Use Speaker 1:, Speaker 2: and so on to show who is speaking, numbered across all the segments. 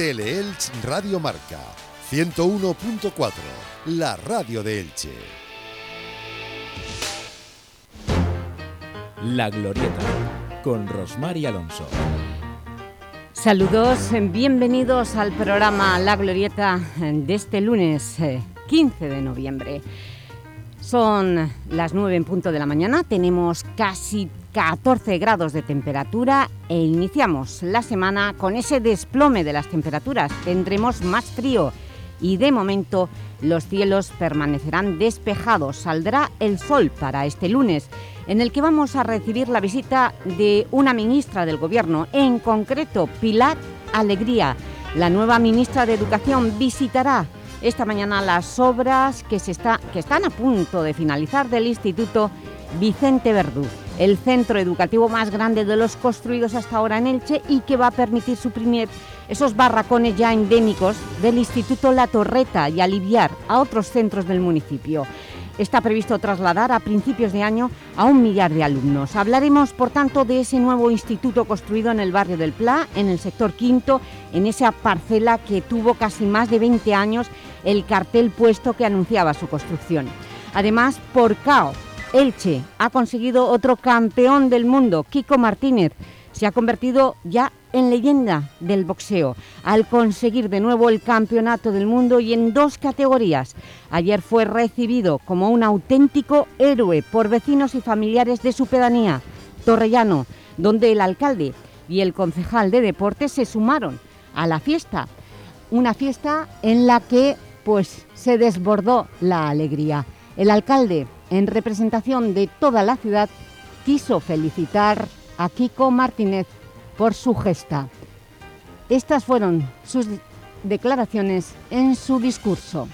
Speaker 1: Teleelch Radio Marca 101.4, la radio de Elche.
Speaker 2: La Glorieta con Rosmar Alonso.
Speaker 3: Saludos, bienvenidos al programa La Glorieta de este lunes 15 eh, de noviembre. Son las 9 en punto de la mañana, tenemos casi 14 grados de temperatura e iniciamos la semana con ese desplome de las temperaturas. Tendremos más frío y de momento los cielos permanecerán despejados. Saldrá el sol para este lunes, en el que vamos a recibir la visita de una ministra del Gobierno, en concreto Pilar Alegría. La nueva ministra de Educación visitará esta mañana las obras que, se está, que están a punto de finalizar del Instituto Vicente Verdú el centro educativo más grande de los construidos hasta ahora en Elche y que va a permitir suprimir esos barracones ya endémicos del Instituto La Torreta y aliviar a otros centros del municipio. Está previsto trasladar a principios de año a un millar de alumnos. Hablaremos, por tanto, de ese nuevo instituto construido en el barrio del Pla, en el sector quinto, en esa parcela que tuvo casi más de 20 años el cartel puesto que anunciaba su construcción. Además, por CAO, Elche ha conseguido otro campeón del mundo, Kiko Martínez. Se ha convertido ya en leyenda del boxeo al conseguir de nuevo el campeonato del mundo y en dos categorías. Ayer fue recibido como un auténtico héroe por vecinos y familiares de su pedanía, Torrellano, donde el alcalde y el concejal de deportes se sumaron a la fiesta. Una fiesta en la que pues, se desbordó la alegría. El alcalde en representación de toda la ciudad, quiso felicitar a Kiko Martínez por su gesta. Estas fueron sus declaraciones en su discurso.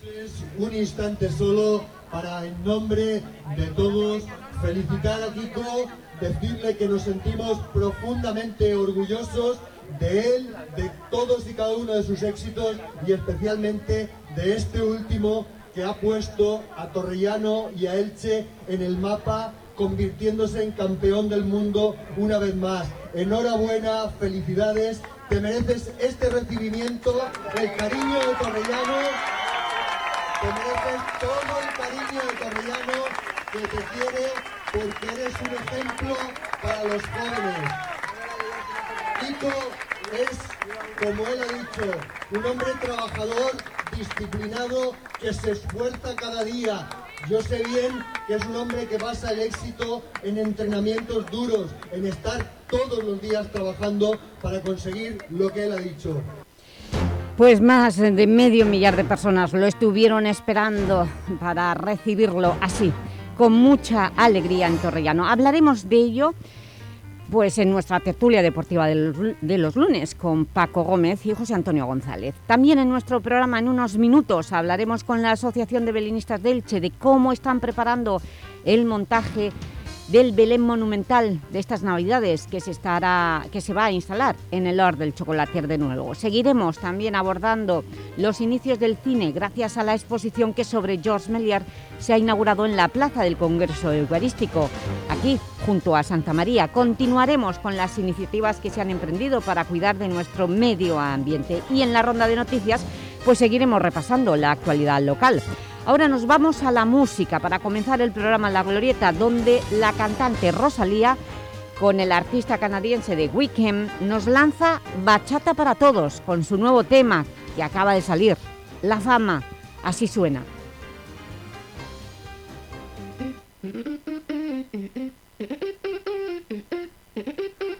Speaker 4: Es un instante solo para, en nombre de todos, felicitar a Kiko, decirle que nos sentimos profundamente orgullosos de él, de todos y cada uno de sus éxitos y especialmente de este último que ha puesto a Torrellano y a Elche en el mapa convirtiéndose en campeón del mundo una vez más. Enhorabuena, felicidades, te mereces este recibimiento, el cariño de Torrellano, te mereces todo el cariño de Torrellano que te quiere porque eres un ejemplo para los jóvenes. Nico es, como él ha dicho, un hombre trabajador disciplinado que se esfuerza cada día. Yo sé bien que es un hombre que basa el éxito en entrenamientos duros, en estar todos los días trabajando para conseguir lo que él ha dicho.
Speaker 3: Pues más de medio millar de personas lo estuvieron esperando para recibirlo así, con mucha alegría en Torrellano. Hablaremos de ello pues en nuestra tertulia deportiva de los, lunes con Paco Gómez y José Antonio González. También en nuestro programa en unos minutos hablaremos con la Asociación de Belenistas de Elche de cómo están preparando el montaje del Belén Monumental de estas Navidades que se, estará, que se va a instalar en el Or del Chocolatier de nuevo. Seguiremos también abordando los inicios del cine gracias a la exposición que sobre George Méliès se ha inaugurado en la Plaza del Congreso Eucarístico, aquí junto a Santa María. Continuaremos con las iniciativas que se han emprendido para cuidar de nuestro medio ambiente y en la ronda de noticias pues seguiremos repasando la actualidad local. Ahora nos vamos a la música para comenzar el programa La Glorieta, donde la cantante Rosalía, con el artista canadiense de Weekend, nos lanza Bachata para Todos, con su nuevo tema que acaba de salir, La Fama. Así suena.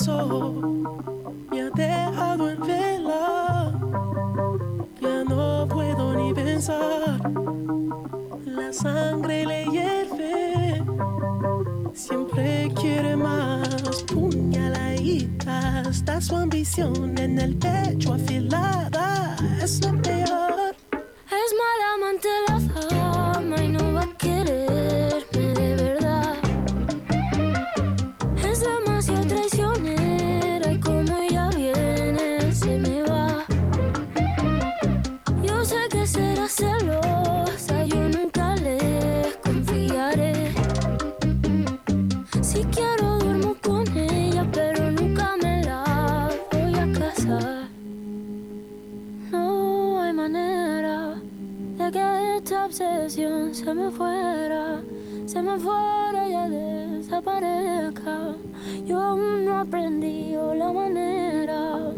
Speaker 5: Lo
Speaker 6: se me fuera ya desaparezca. Yo aún no aprendí la manera.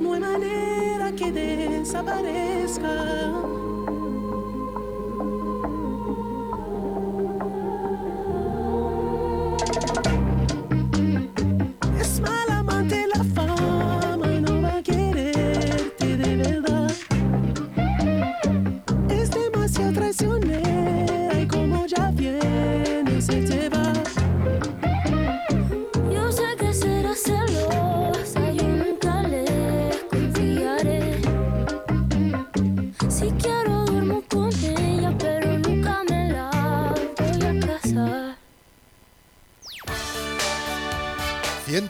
Speaker 5: No hay manera que desaparezca.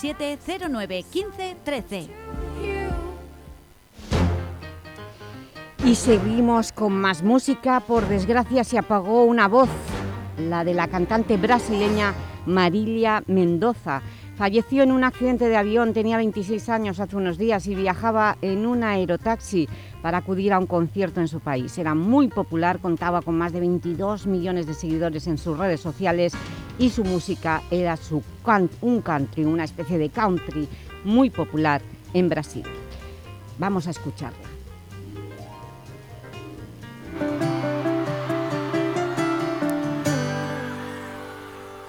Speaker 7: 637 09 15 13.
Speaker 3: Y seguimos con más música. Por desgracia se apagó una voz, la de la cantante brasileña Marilia Mendoza. Falleció en un accidente de avión, tenía 26 años hace unos días y viajaba en un aerotaxi para acudir a un concierto en su país. Era muy popular, contaba con más de 22 millones de seguidores en sus redes sociales y su música era su un country, una especie de country muy popular en Brasil. Vamos a escucharla.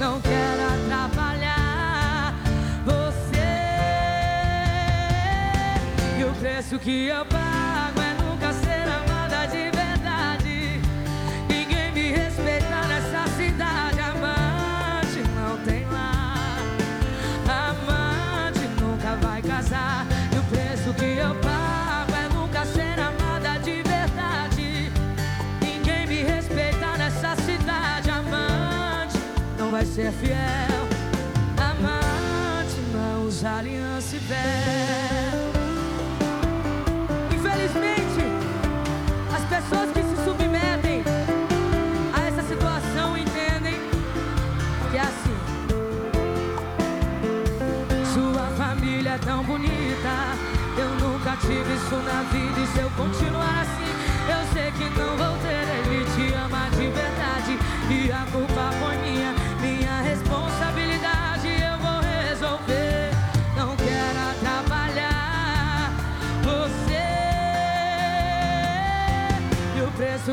Speaker 8: Não quero atrapalhar você. E o preço que eu pago é vai ser fiel. Amante não usa aliança e véu. Infelizmente, as pessoas que se submetem a essa situação entendem que é assim. Sua família é tão bonita. Eu nunca tive isso na vida. E se eu continuar assim,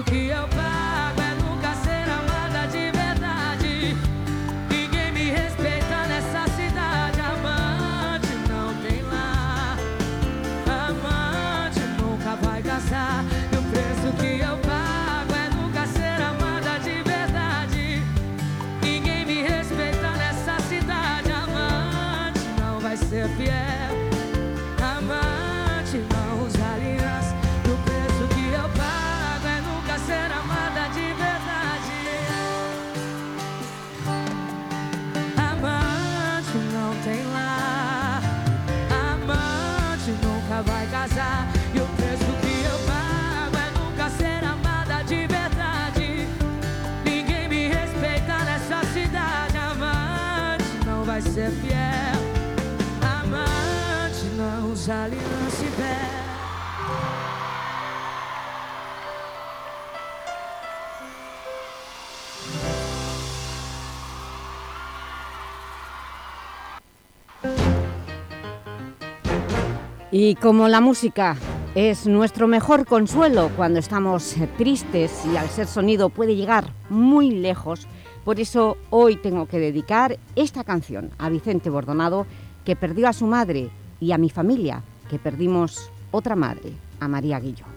Speaker 8: que eu pago
Speaker 3: Y como la música es nuestro mejor consuelo cuando estamos tristes y al ser sonido puede llegar muy lejos, por eso hoy tengo que dedicar esta canción a Vicente Bordonado, que perdió a su madre, y a mi familia, que perdimos otra madre, a María Guillo.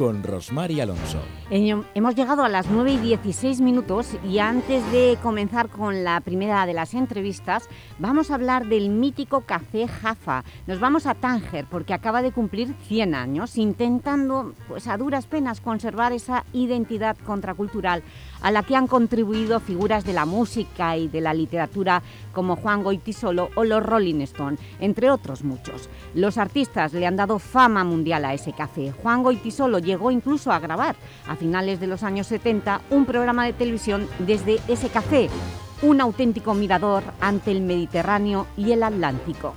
Speaker 2: con Rosmar y Alonso.
Speaker 3: Hemos llegado a las 9 y 16 minutos y antes de comenzar con la primera de las entrevistas vamos a hablar del mítico Café Jafa. Nos vamos a Tánger porque acaba de cumplir 100 años intentando pues, a duras penas conservar esa identidad contracultural a la que han contribuido figuras de la música y de la literatura como Juan Goitisolo o los Rolling Stone, entre otros muchos. Los artistas le han dado fama mundial a ese café. Juan Goitisolo llegó incluso a grabar a finales de los años 70 un programa de televisión desde ese café, un auténtico mirador ante el Mediterráneo y el Atlántico.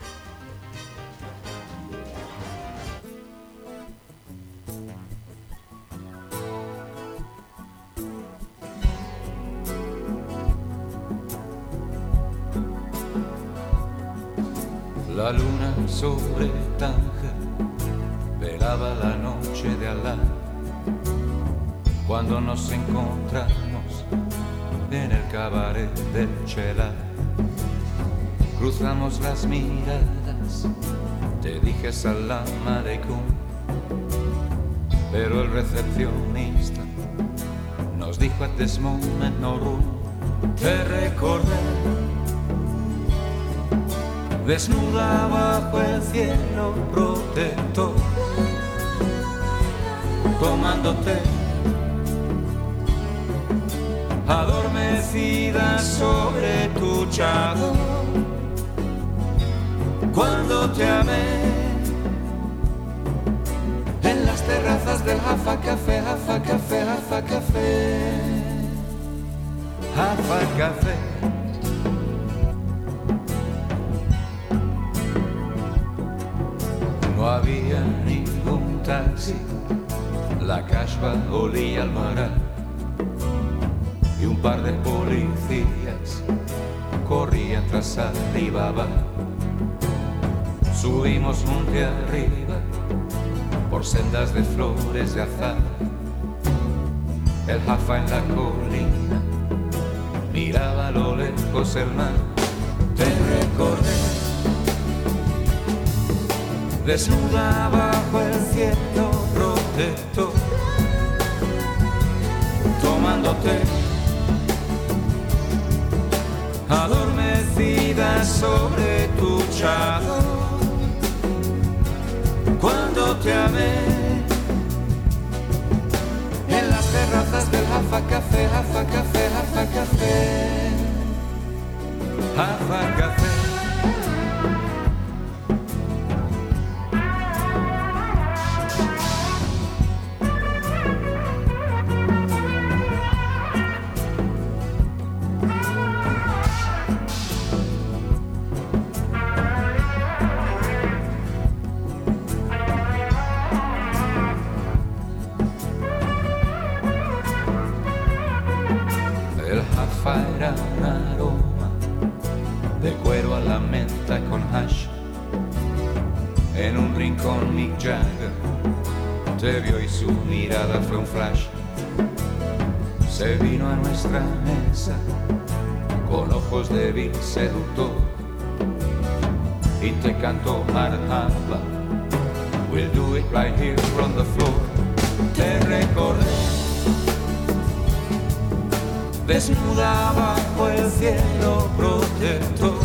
Speaker 9: La luna sobre Tánger nos encontramos en el cabaret del Chela. Cruzamos las miradas, te dije salam aleikum, pero el recepcionista nos dijo at this moment no. Te recordé desnuda bajo el cielo protector, tomándote adormecida sobre tu chado. Cuando te amé en las terrazas del Jafa Café, Jafa Café, Jafa Café, Jafa Café. No había ningún taxi, la caspa olía al mar y un par de policías corrían tras Alibaba. Subimos monte arriba por sendas de flores de azar, el jafa en la colina miraba a lo lejos el mar. Te recordé desnuda bajo el cielo protector, tomándote adormecida sobre tu chado. Cuando te amé en las terrazas del Jafa Café, Jafa Café, Jafa Café, Jafa Café. Te vio y su mirada fue un flash. Se vino a nuestra mesa con ojos de vil seductor y te cantó marhaba. We'll do it right here on the floor. Te recordé desnuda bajo el cielo protector,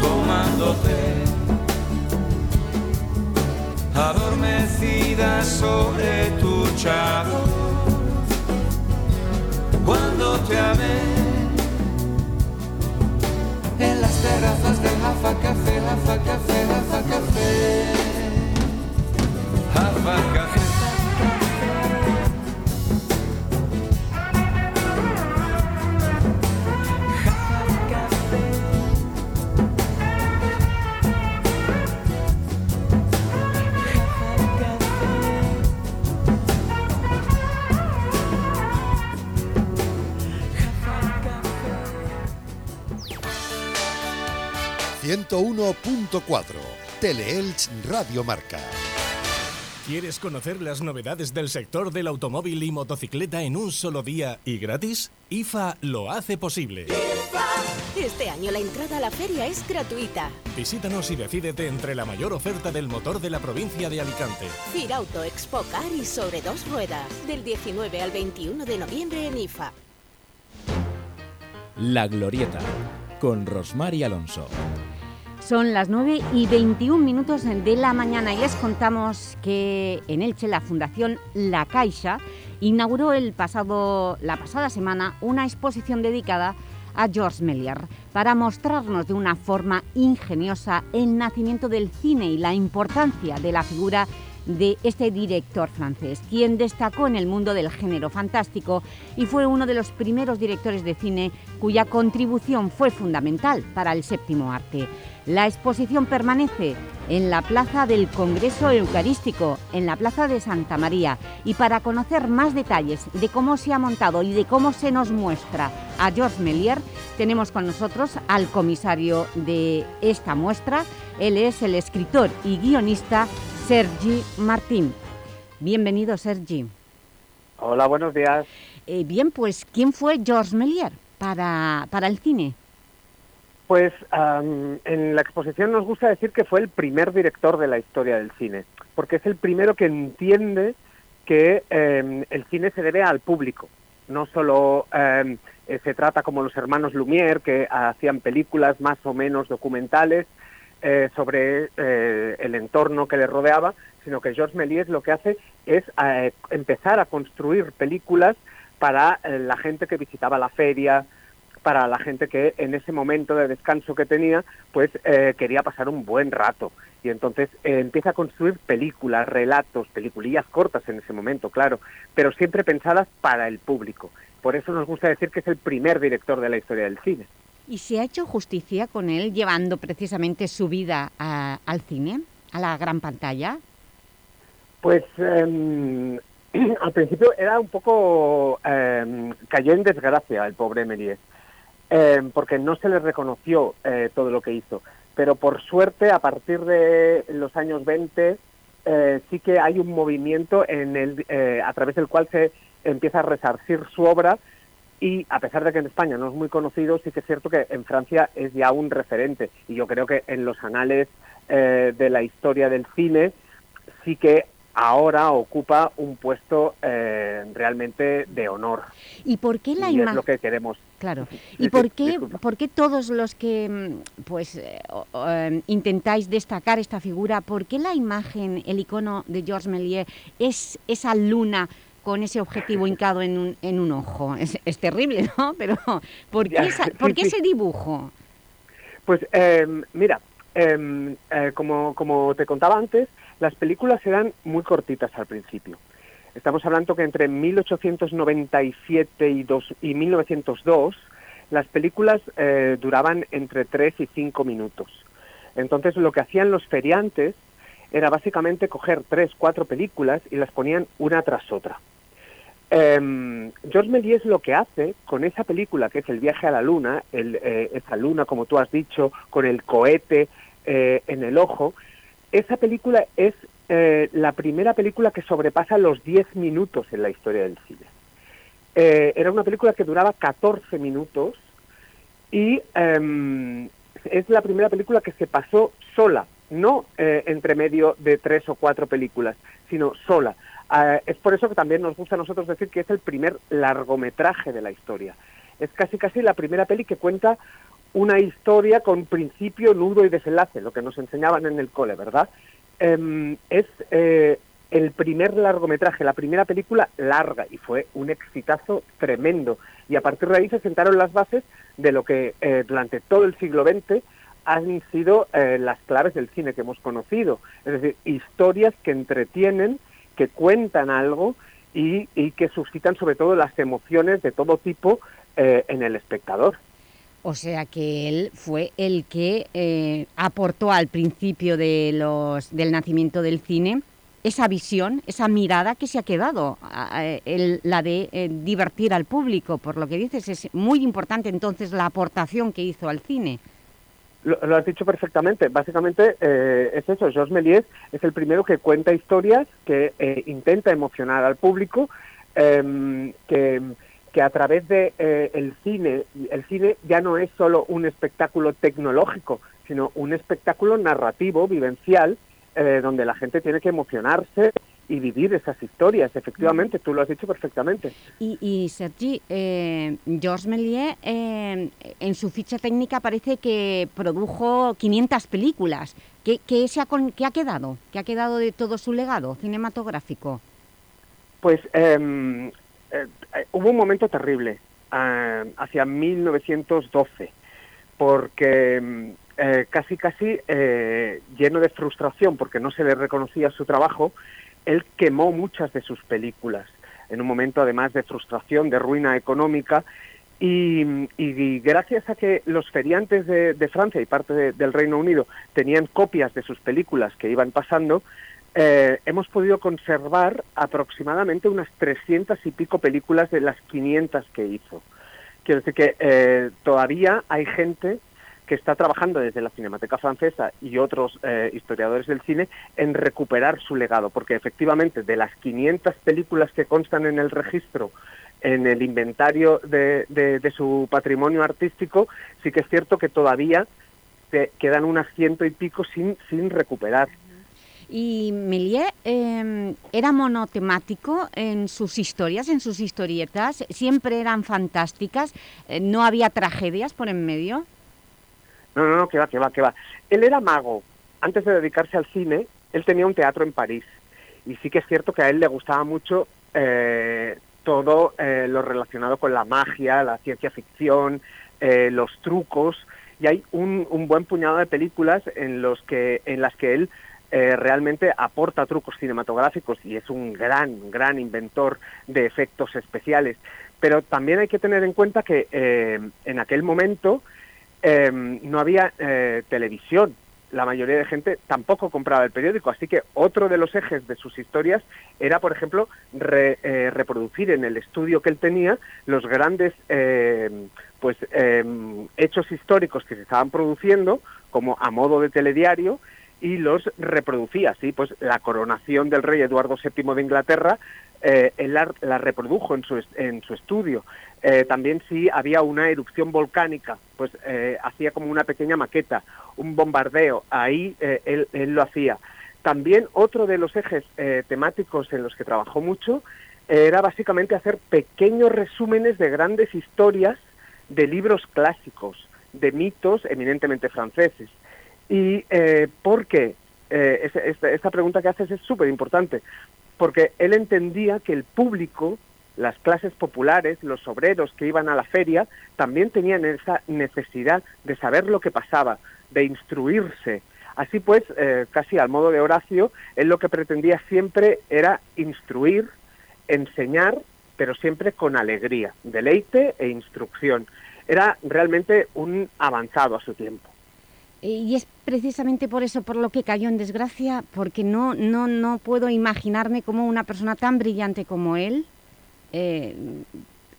Speaker 9: tomándote sobre tu chado. Cuando te amé en las terrazas del Jafa Café, Jaffa Café, Jaffa Café. Jaffa Café.
Speaker 1: ...101.4... Teleelch Radio Marca.
Speaker 10: ¿Quieres conocer las novedades del sector del automóvil y motocicleta en un solo día y gratis? IFA lo hace posible.
Speaker 11: Este año la entrada a la feria es gratuita.
Speaker 10: Visítanos y decídete entre la mayor oferta del motor de la provincia de Alicante.
Speaker 11: Firauto, Expo Car y sobre dos ruedas. Del 19 al 21 de noviembre en IFA.
Speaker 2: La Glorieta, con Rosmar y Alonso.
Speaker 3: Son las 9 y 21 minutos de la mañana y les contamos que en Elche la Fundación La Caixa inauguró el pasado, la pasada semana una exposición dedicada a Georges Méliès para mostrarnos de una forma ingeniosa el nacimiento del cine y la importancia de la figura de este director francés, quien destacó en el mundo del género fantástico y fue uno de los primeros directores de cine cuya contribución fue fundamental para el séptimo arte. La exposición permanece en la Plaza del Congreso Eucarístico, en la Plaza de Santa María. Y para conocer más detalles de cómo se ha montado y de cómo se nos muestra a Georges Méliès, tenemos con nosotros al comisario de esta muestra. Él es el escritor y guionista Sergi Martín. Bienvenido, Sergi.
Speaker 12: Hola, buenos días.
Speaker 3: Eh, bien, pues, ¿quién fue Georges Méliès para, para el cine?
Speaker 12: Pues am, en la exposición nos gusta decir que fue el primer director de la historia del cine, porque es el primero que entiende que em, el cine se debe al público. No solo em, eh, se trata como los hermanos Lumière, que hacían películas más o menos documentales eh, sobre eh, el entorno que le rodeaba, sino que Georges Méliès lo que hace es empezar a construir películas para la gente que visitaba la feria, para la gente que en ese momento de descanso que tenía, pues eh, quería pasar un buen rato. Y entonces eh, empieza a construir películas, relatos, peliculillas cortas en ese momento, claro, pero siempre pensadas para el público. Por eso nos gusta decir que es el primer director de la historia del cine.
Speaker 3: ¿Y se ha hecho justicia con él llevando precisamente su vida a- al cine, a la gran pantalla?
Speaker 12: Pues em, al principio era un poco... em, cayó en desgracia el pobre Méliès, em, porque no se le reconoció eh, todo lo que hizo. Pero por suerte, a partir de los años 20, eh, sí que hay un movimiento en el, eh, a través del cual se empieza a resarcir su obra y a pesar de que en España no es muy conocido, sí que es cierto que en Francia es ya un referente. Y yo creo que en los anales eh, de la historia del cine sí que ahora ocupa un puesto eh, realmente de honor.
Speaker 3: ¿Y por qué la
Speaker 12: y es
Speaker 3: imagen...?
Speaker 12: lo que queremos.
Speaker 3: Claro. ¿Y por qué, por qué todos los que mm, pues, eh, em, intentáis destacar esta figura, por qué la imagen, el icono de Georges Méliès es esa luna con ese objetivo hincado en un, en un ojo? Es, es terrible, ¿no? Pero ¿por qué, esa- por qué ese dibujo?
Speaker 12: Pues eh, mira, eh, eh, como, como te contaba antes, las películas eran muy cortitas al principio. Estamos hablando que entre 1897 y, dos- y 1902 las películas eh, duraban entre 3 y 5 minutos. Entonces lo que hacían los feriantes era básicamente coger tres, cuatro películas y las ponían una tras otra. Eh, Georges Méliès lo que hace con esa película, que es El viaje a la luna, el, eh, esa luna, como tú has dicho, con el cohete eh, en el ojo, esa película es eh, la primera película que sobrepasa los 10 minutos en la historia del cine. Eh, era una película que duraba 14 minutos y em, es la primera película que se pasó sola, no eh, entre medio de tres o cuatro películas, sino sola. Es por eso que también nos gusta a nosotros decir que es el primer largometraje de la historia. Es casi casi la primera peli que cuenta una historia con principio, nudo y desenlace, lo que nos enseñaban en el cole, ¿verdad? Em, es eh, el primer largometraje, la primera película larga, y fue un exitazo tremendo. Y a partir de ahí se sentaron las bases de lo que eh, durante todo el siglo XX han sido eh, las claves del cine que hemos conocido. Es decir, historias que entretienen, que cuentan algo y, que suscitan sobre todo las emociones de todo tipo eh, en el espectador.
Speaker 3: O sea que él fue el que eh, aportó al principio de los, del nacimiento del cine esa visión, esa mirada que se ha quedado, la de eh, divertir al público, por lo que dices, es muy importante entonces la aportación que hizo al cine.
Speaker 12: Lo, lo has dicho perfectamente. Básicamente eh, es eso. Georges Méliès es el primero que cuenta historias, que eh, intenta emocionar al público, em, que, que a través de eh, el cine, el cine ya no es solo un espectáculo tecnológico, sino un espectáculo narrativo, vivencial, eh, donde la gente tiene que emocionarse y vivir esas historias. Efectivamente, tú lo has dicho perfectamente.
Speaker 3: Y, y Sergi, eh, Georges Méliès, eh, en su ficha técnica parece que produjo 500 películas. ¿Qué, qué se ha, qué ha quedado? ¿Qué ha quedado de todo su legado cinematográfico?
Speaker 12: Pues em, eh, eh, hubo un momento terrible ah, hacia 1912, porque em, eh, casi casi eh, lleno de frustración porque no se le reconocía su trabajo, él quemó muchas de sus películas en un momento además de frustración, de ruina económica y, gracias a que los feriantes de, Francia y parte de- del Reino Unido tenían copias de sus películas que iban pasando, eh, hemos podido conservar aproximadamente unas 300 y pico películas de las 500 que hizo. Quiero decir que eh, todavía hay gente que está trabajando desde la Cinemateca Francesa y otros eh, historiadores del cine en recuperar su legado, porque efectivamente de las 500 películas que constan en el registro, en el inventario de, de- de su patrimonio artístico, sí que es cierto que todavía quedan unas ciento y pico sin, sin recuperar.
Speaker 3: Y Méliès eh, era monotemático en sus historias, en sus historietas, siempre eran fantásticas, eh, no había tragedias por en medio.
Speaker 12: No, no, no, que va, que va, que va. Él era mago. Antes de dedicarse al cine, él tenía un teatro en París. Y sí que es cierto que a él le gustaba mucho eh, todo eh, lo relacionado con la magia, la ciencia ficción, eh, los trucos. Y hay un, un buen puñado de películas en, los que, en las que él eh, realmente aporta trucos cinematográficos y es un gran, gran inventor de efectos especiales. Pero también hay que tener en cuenta que eh, en aquel momento eh, no había eh, televisión. La mayoría de gente tampoco compraba el periódico, así que otro de los ejes de sus historias era, por ejemplo, re- reproducir en el estudio que él tenía los grandes eh, pues eh, hechos históricos que se estaban produciendo, como a modo de telediario, y los reproducía, ¿sí? Pues la coronación del rey Eduardo VII de Inglaterra, eh, él la, la reprodujo en su, en su estudio. Eh, también si había una erupción volcánica, pues eh, hacía como una pequeña maqueta, un bombardeo, ahí eh, él, lo hacía. También otro de los ejes temáticos en los que trabajó mucho era básicamente hacer pequeños resúmenes de grandes historias de libros clásicos, de mitos eminentemente franceses. ¿Y eh, por qué? Eh, es- esta, esta pregunta que haces es súper importante, porque él entendía que el público, las clases populares, los obreros que iban a la feria, también tenían esa necesidad de saber lo que pasaba, de instruirse. Así pues, eh, casi al modo de Horacio, él lo que pretendía siempre era instruir, enseñar, pero siempre con alegría, deleite e instrucción. Era realmente un avanzado a su tiempo.
Speaker 3: Y es precisamente por eso por lo que cayó en desgracia, porque no, no, no puedo imaginarme cómo una persona tan brillante como él eh,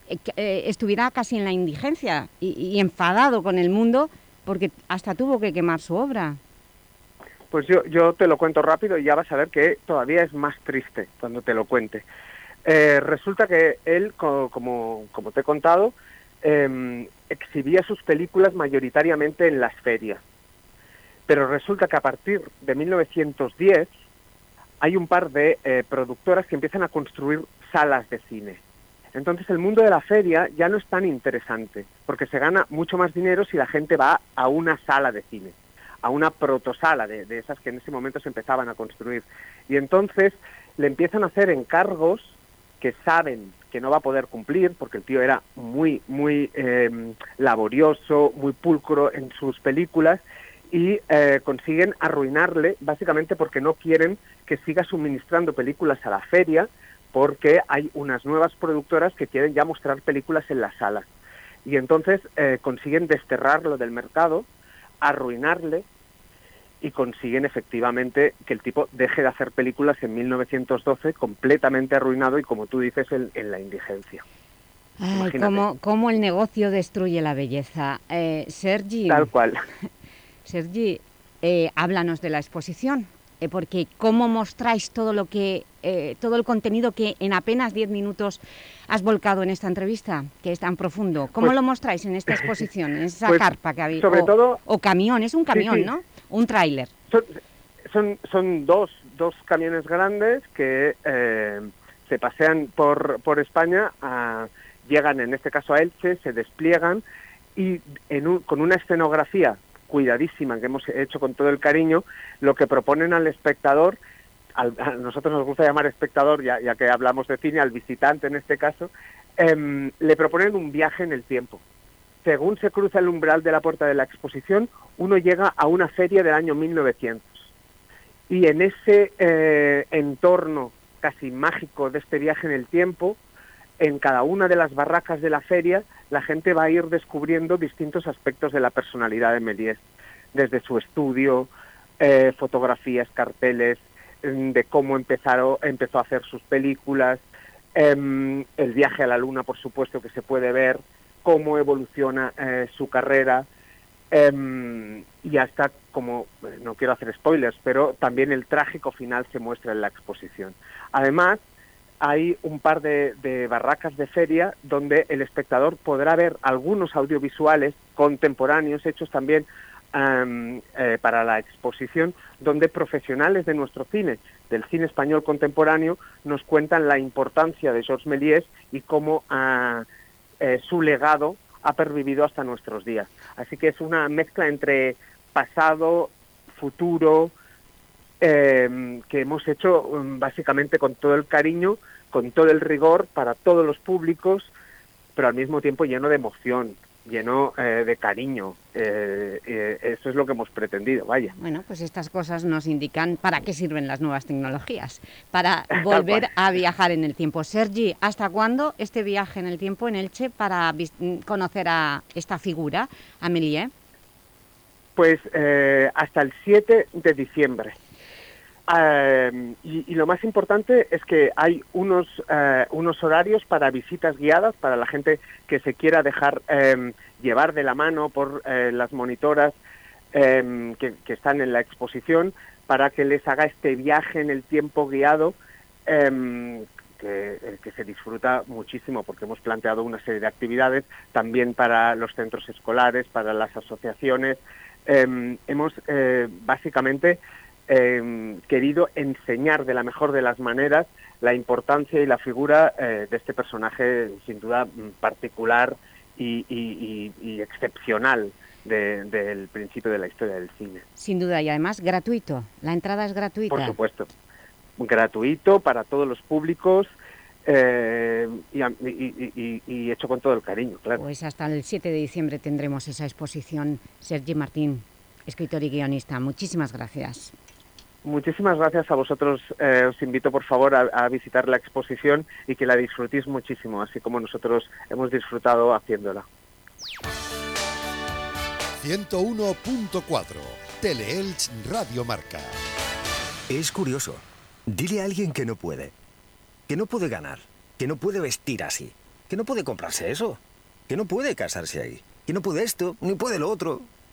Speaker 3: eh, eh, estuviera casi en la indigencia y, enfadado con el mundo porque hasta tuvo que quemar su obra.
Speaker 12: Pues yo, yo te lo cuento rápido y ya vas a ver que todavía es más triste cuando te lo cuente. Eh, resulta que él, co- como, como te he contado, eh, exhibía sus películas mayoritariamente en las ferias. Pero resulta que a partir de 1910 hay un par de eh, productoras que empiezan a construir salas de cine. Entonces el mundo de la feria ya no es tan interesante, porque se gana mucho más dinero si la gente va a una sala de cine, a una protosala de, de esas que en ese momento se empezaban a construir. Y entonces le empiezan a hacer encargos que saben que no va a poder cumplir, porque el tío era muy, muy eh, laborioso, muy pulcro en sus películas, y eh, consiguen arruinarle básicamente porque no quieren que siga suministrando películas a la feria porque hay unas nuevas productoras que quieren ya mostrar películas en las salas. Y entonces eh, consiguen desterrarlo del mercado, arruinarle y consiguen efectivamente que el tipo deje de hacer películas en 1912 completamente arruinado y como tú dices en, en la indigencia.
Speaker 3: Ay, cómo, cómo el negocio destruye la belleza. Eh, Sergi,
Speaker 12: Tal cual.
Speaker 3: Sergi eh, háblanos de la exposición, eh, porque cómo mostráis todo lo que, eh, todo el contenido que en apenas 10 minutos has volcado en esta entrevista, que es tan profundo. ¿Cómo
Speaker 12: Pues-
Speaker 3: lo mostráis en esta exposición, en esa
Speaker 12: Pues,
Speaker 3: carpa que habéis?
Speaker 12: sobre
Speaker 3: o,
Speaker 12: todo-
Speaker 3: o camión, es un camión,
Speaker 12: sí.
Speaker 3: ¿no? Un tráiler.
Speaker 12: Son, son, son dos, dos camiones grandes que eh, se pasean por, por España, a- llegan en este caso a Elche, se despliegan y en un- con una escenografía cuidadísima que hemos hecho con todo el cariño, lo que proponen al espectador, al- a nosotros nos gusta llamar espectador, ya, que hablamos de cine, al visitante en este caso, em, le proponen un viaje en el tiempo. Según se cruza el umbral de la puerta de la exposición, uno llega a una feria del año 1900. Y en ese eh, entorno casi mágico de este viaje en el tiempo, en cada una de las barracas de la feria, la gente va a ir descubriendo distintos aspectos de la personalidad de Méliès, desde su estudio, eh, fotografías, carteles, mm, de cómo empezaron, empezó a hacer sus películas, em, el viaje a la luna, por supuesto, que se puede ver, cómo evoluciona eh, su carrera, em, y hasta como, eh, no quiero hacer spoilers, pero también el trágico final se muestra en la exposición. Además, hay un par de, de barracas de feria donde el espectador podrá ver algunos audiovisuales contemporáneos hechos también am, eh, para la exposición, donde profesionales de nuestro cine, del cine español contemporáneo, nos cuentan la importancia de Georges Méliès y cómo eh, su legado ha pervivido hasta nuestros días. Así que es una mezcla entre pasado, futuro, eh, que hemos hecho um, básicamente con todo el cariño, con todo el rigor para todos los públicos, pero al mismo tiempo lleno de emoción, lleno eh, de cariño. Eh, eh, eso es lo que hemos pretendido, vaya.
Speaker 3: Bueno, pues estas cosas nos indican para qué sirven las nuevas tecnologías, para volver a viajar en el tiempo. Sergi, ¿hasta cuándo este viaje en el tiempo en Elche para conocer a esta figura, Amelie?
Speaker 12: Pues eh, hasta el 7 de diciembre. Eh, y, y lo más importante es que hay unos, eh, unos horarios para visitas guiadas para la gente que se quiera dejar eh, llevar de la mano por eh, las monitoras eh, que, que están en la exposición para que les haga este viaje en el tiempo guiado eh, que, que se disfruta muchísimo porque hemos planteado una serie de actividades también para los centros escolares, para las asociaciones. Hemos básicamente eh, querido enseñar de la mejor de las maneras la importancia y la figura eh, de este personaje sin duda mm, particular y, y- y- y excepcional de- del principio de la historia del cine.
Speaker 3: Sin duda, y además gratuito. La entrada es gratuita.
Speaker 12: Por supuesto. Gratuito para todos los públicos eh, y- y- y hecho con todo el cariño, claro.
Speaker 3: Pues hasta el 7 de diciembre tendremos esa exposición. Sergi Martín, escritor y guionista, muchísimas gracias.
Speaker 12: Muchísimas gracias a vosotros. Eh, os invito, por favor, a, a visitar la exposición y que la disfrutéis muchísimo, así como nosotros hemos disfrutado haciéndola.
Speaker 1: 101.4 Teleelch Radio Marca.
Speaker 13: Es curioso. Dile a alguien que no puede. Que no puede ganar. Que no puede vestir así. Que no puede comprarse eso. Que no puede casarse ahí. Que no puede esto, ni puede lo otro.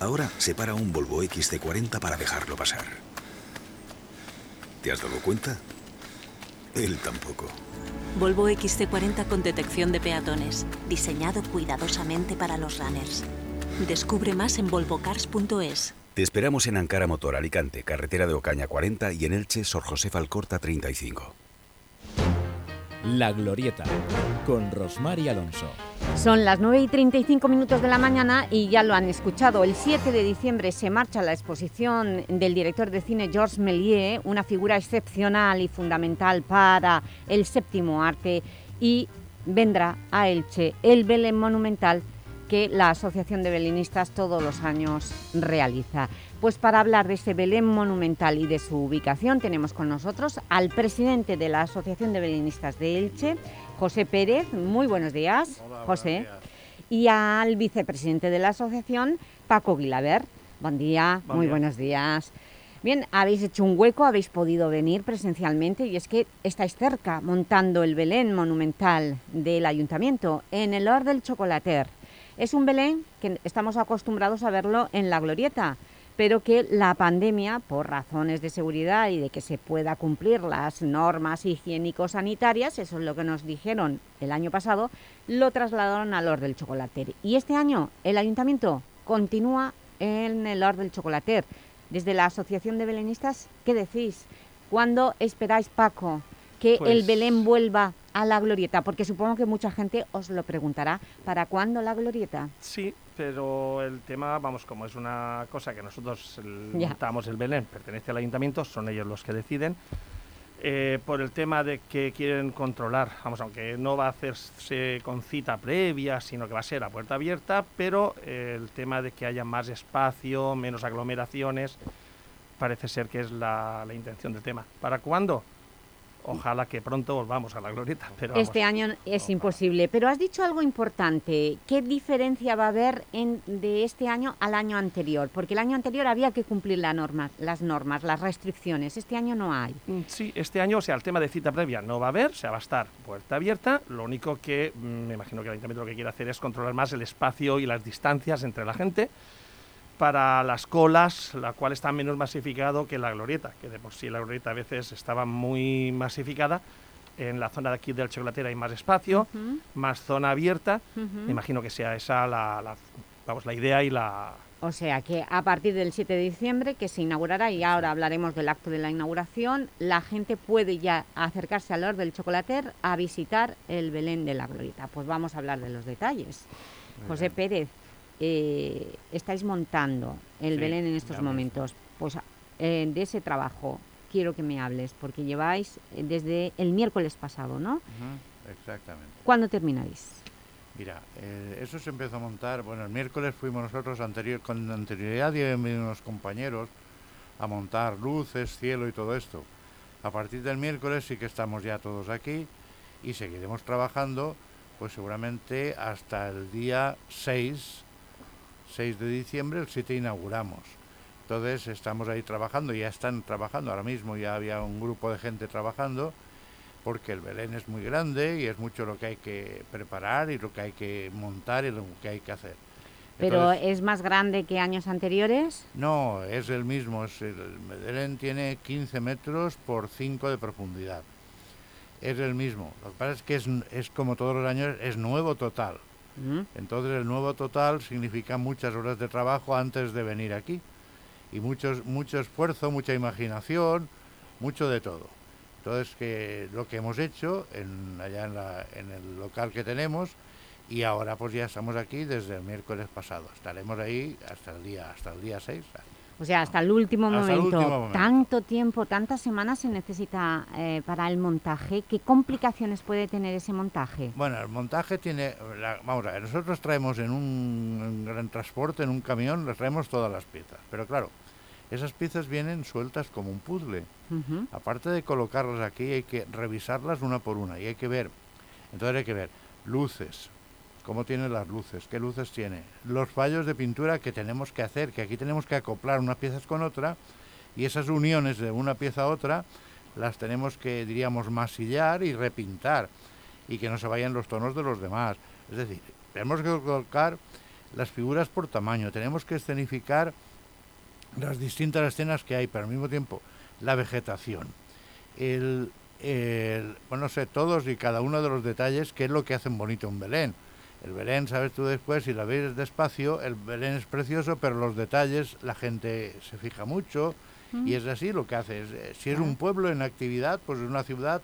Speaker 14: Ahora se para un Volvo XC40 para dejarlo pasar. ¿Te has dado cuenta? Él tampoco.
Speaker 11: Volvo XC40 con detección de peatones, diseñado cuidadosamente para los runners. Descubre más en volvocars.es.
Speaker 14: Te esperamos en Ankara Motor Alicante, carretera de Ocaña 40 y en Elche, Sor José Alcorta 35.
Speaker 2: La Glorieta, con Rosmar y Alonso.
Speaker 3: Son las 9 y 35 minutos de la mañana y ya lo han escuchado. El 7 de diciembre se marcha la exposición del director de cine Georges Méliès, una figura excepcional y fundamental para el séptimo arte y vendrá a Elche el Belén Monumental que la Asociación de Belenistas todos los años realiza. Pues para hablar de ese Belén monumental y de su ubicación tenemos con nosotros al presidente de la Asociación de Belenistas de Elche, José Pérez. Muy buenos días, José. Y al vicepresidente de la asociación, Paco Guilaber. Buen día,
Speaker 15: Buen
Speaker 3: muy
Speaker 15: día.
Speaker 3: buenos días. Bien, habéis hecho un hueco, habéis podido venir presencialmente y es que estáis cerca montando el Belén monumental del Ayuntamiento en el Or del Chocolater. Es un Belén que estamos acostumbrados a verlo en la Glorieta, pero que la pandemia, por razones de seguridad y de que se pueda cumplir las normas higiénico-sanitarias, eso es lo que nos dijeron el año pasado, lo trasladaron al Or del Chocolater. Y este año el Ayuntamiento continúa en el Or del Chocolater. Desde la Asociación de Belenistas, ¿qué decís? ¿Cuándo esperáis, Paco, que el
Speaker 15: Pues-
Speaker 3: Belén vuelva a la Glorieta? Porque supongo que mucha gente os lo preguntará. ¿Para cuándo la Glorieta?
Speaker 15: Sí, pero el tema, vamos, como es una cosa que nosotros el- montamos el Belén, pertenece al ayuntamiento, son ellos los que deciden. eh, por el tema de que quieren controlar, vamos, aunque no va a hacerse con cita previa, sino que va a ser a puerta abierta, pero eh, el tema de que haya más espacio, menos aglomeraciones, parece ser que es la, la intención del tema. ¿Para cuándo? Ojalá que pronto volvamos a la glorieta, pero vamos,
Speaker 3: Este año es imposible. Pero has dicho algo importante. ¿Qué diferencia va a haber en- de este año al año anterior? Porque el año anterior había que cumplir la norma, las normas, las restricciones. Este año no hay.
Speaker 15: Mm, Sí, este año, o sea, el tema de cita previa no va a haber, o sea, va a estar puerta abierta. Lo único que mm, me imagino que el ayuntamiento lo que quiere hacer es controlar más el espacio y las distancias entre la gente para las colas, la cual está menos masificado que la glorieta, que de por sí la glorieta a veces estaba muy masificada. En la zona de aquí del chocolatero hay más espacio, más zona abierta. Me imagino que sea esa la, la- vamos, la idea y la,
Speaker 3: O sea que a partir del 7 de diciembre, que se inaugurará, y ahora hablaremos del acto de la inauguración, la gente puede ya acercarse al Or del Chocolater a visitar el Belén de la Glorieta. Pues vamos a hablar de los detalles.
Speaker 15: Muy
Speaker 3: José Pérez, eh, estáis montando el
Speaker 15: Sí,
Speaker 3: Belén en estos momentos. Pues eh, de ese trabajo quiero que me hables, porque lleváis eh, desde el miércoles pasado, ¿no?
Speaker 16: Exactamente.
Speaker 3: ¿Cuándo termináis?
Speaker 16: Mira, eh, eso se empezó a montar, bueno, el miércoles fuimos nosotros anterior, con anterioridad y unos compañeros a montar luces, cielo y todo esto. A partir del miércoles sí que estamos ya todos aquí y seguiremos trabajando, pues seguramente hasta el día 6, 6 de diciembre, el 7 inauguramos. Entonces estamos ahí trabajando, ya están trabajando, ahora mismo ya había un grupo de gente trabajando, porque el Belén es muy grande y es mucho lo que hay que preparar y lo que hay que montar y lo que hay que hacer.
Speaker 3: ¿Pero
Speaker 16: Entonces,
Speaker 3: es más grande que años anteriores?
Speaker 16: no, es el mismo. Es el, el Belén tiene 15 metros por 5 de profundidad. Es el mismo. Lo que pasa es que es, es como todos los años, es nuevo total. Entonces el nuevo total significa muchas horas de trabajo antes de venir aquí. Y muchos, mucho esfuerzo, mucha imaginación, mucho de todo. Entonces que lo que hemos hecho en, allá en, la- en el local que tenemos y ahora pues ya estamos aquí desde el miércoles pasado. Estaremos ahí hasta el día, hasta el día 6.
Speaker 3: O sea, hasta el último,
Speaker 16: Hasta el
Speaker 3: momento.
Speaker 16: último momento.
Speaker 3: Tanto tiempo, tantas semanas se necesita eh, para el montaje. ¿Qué complicaciones puede tener ese montaje?
Speaker 16: Bueno, el montaje tiene, la- vamos a ver, nosotros traemos en un, gran transporte, en un camión, les traemos todas las piezas, pero claro, esas piezas vienen sueltas como un puzzle. Aparte de colocarlas aquí, hay que revisarlas una por una y hay que ver, entonces hay que ver luces, cómo tienen las luces, qué luces tiene, los fallos de pintura que tenemos que hacer, que aquí tenemos que acoplar unas piezas con otra y esas uniones de una pieza a otra las tenemos que, diríamos, masillar y repintar y que no se vayan los tonos de los demás. Es decir, tenemos que colocar las figuras por tamaño, tenemos que escenificar las distintas escenas que hay, pero al mismo tiempo la vegetación, el- bueno, no sé, todos y cada uno de los detalles, que es lo que hacen bonito un Belén. El Belén, sabes tú después, si la ves despacio, el Belén es precioso, pero los detalles la gente se fija mucho y es así lo que hace. eh, si es un pueblo en actividad, pues es una ciudad,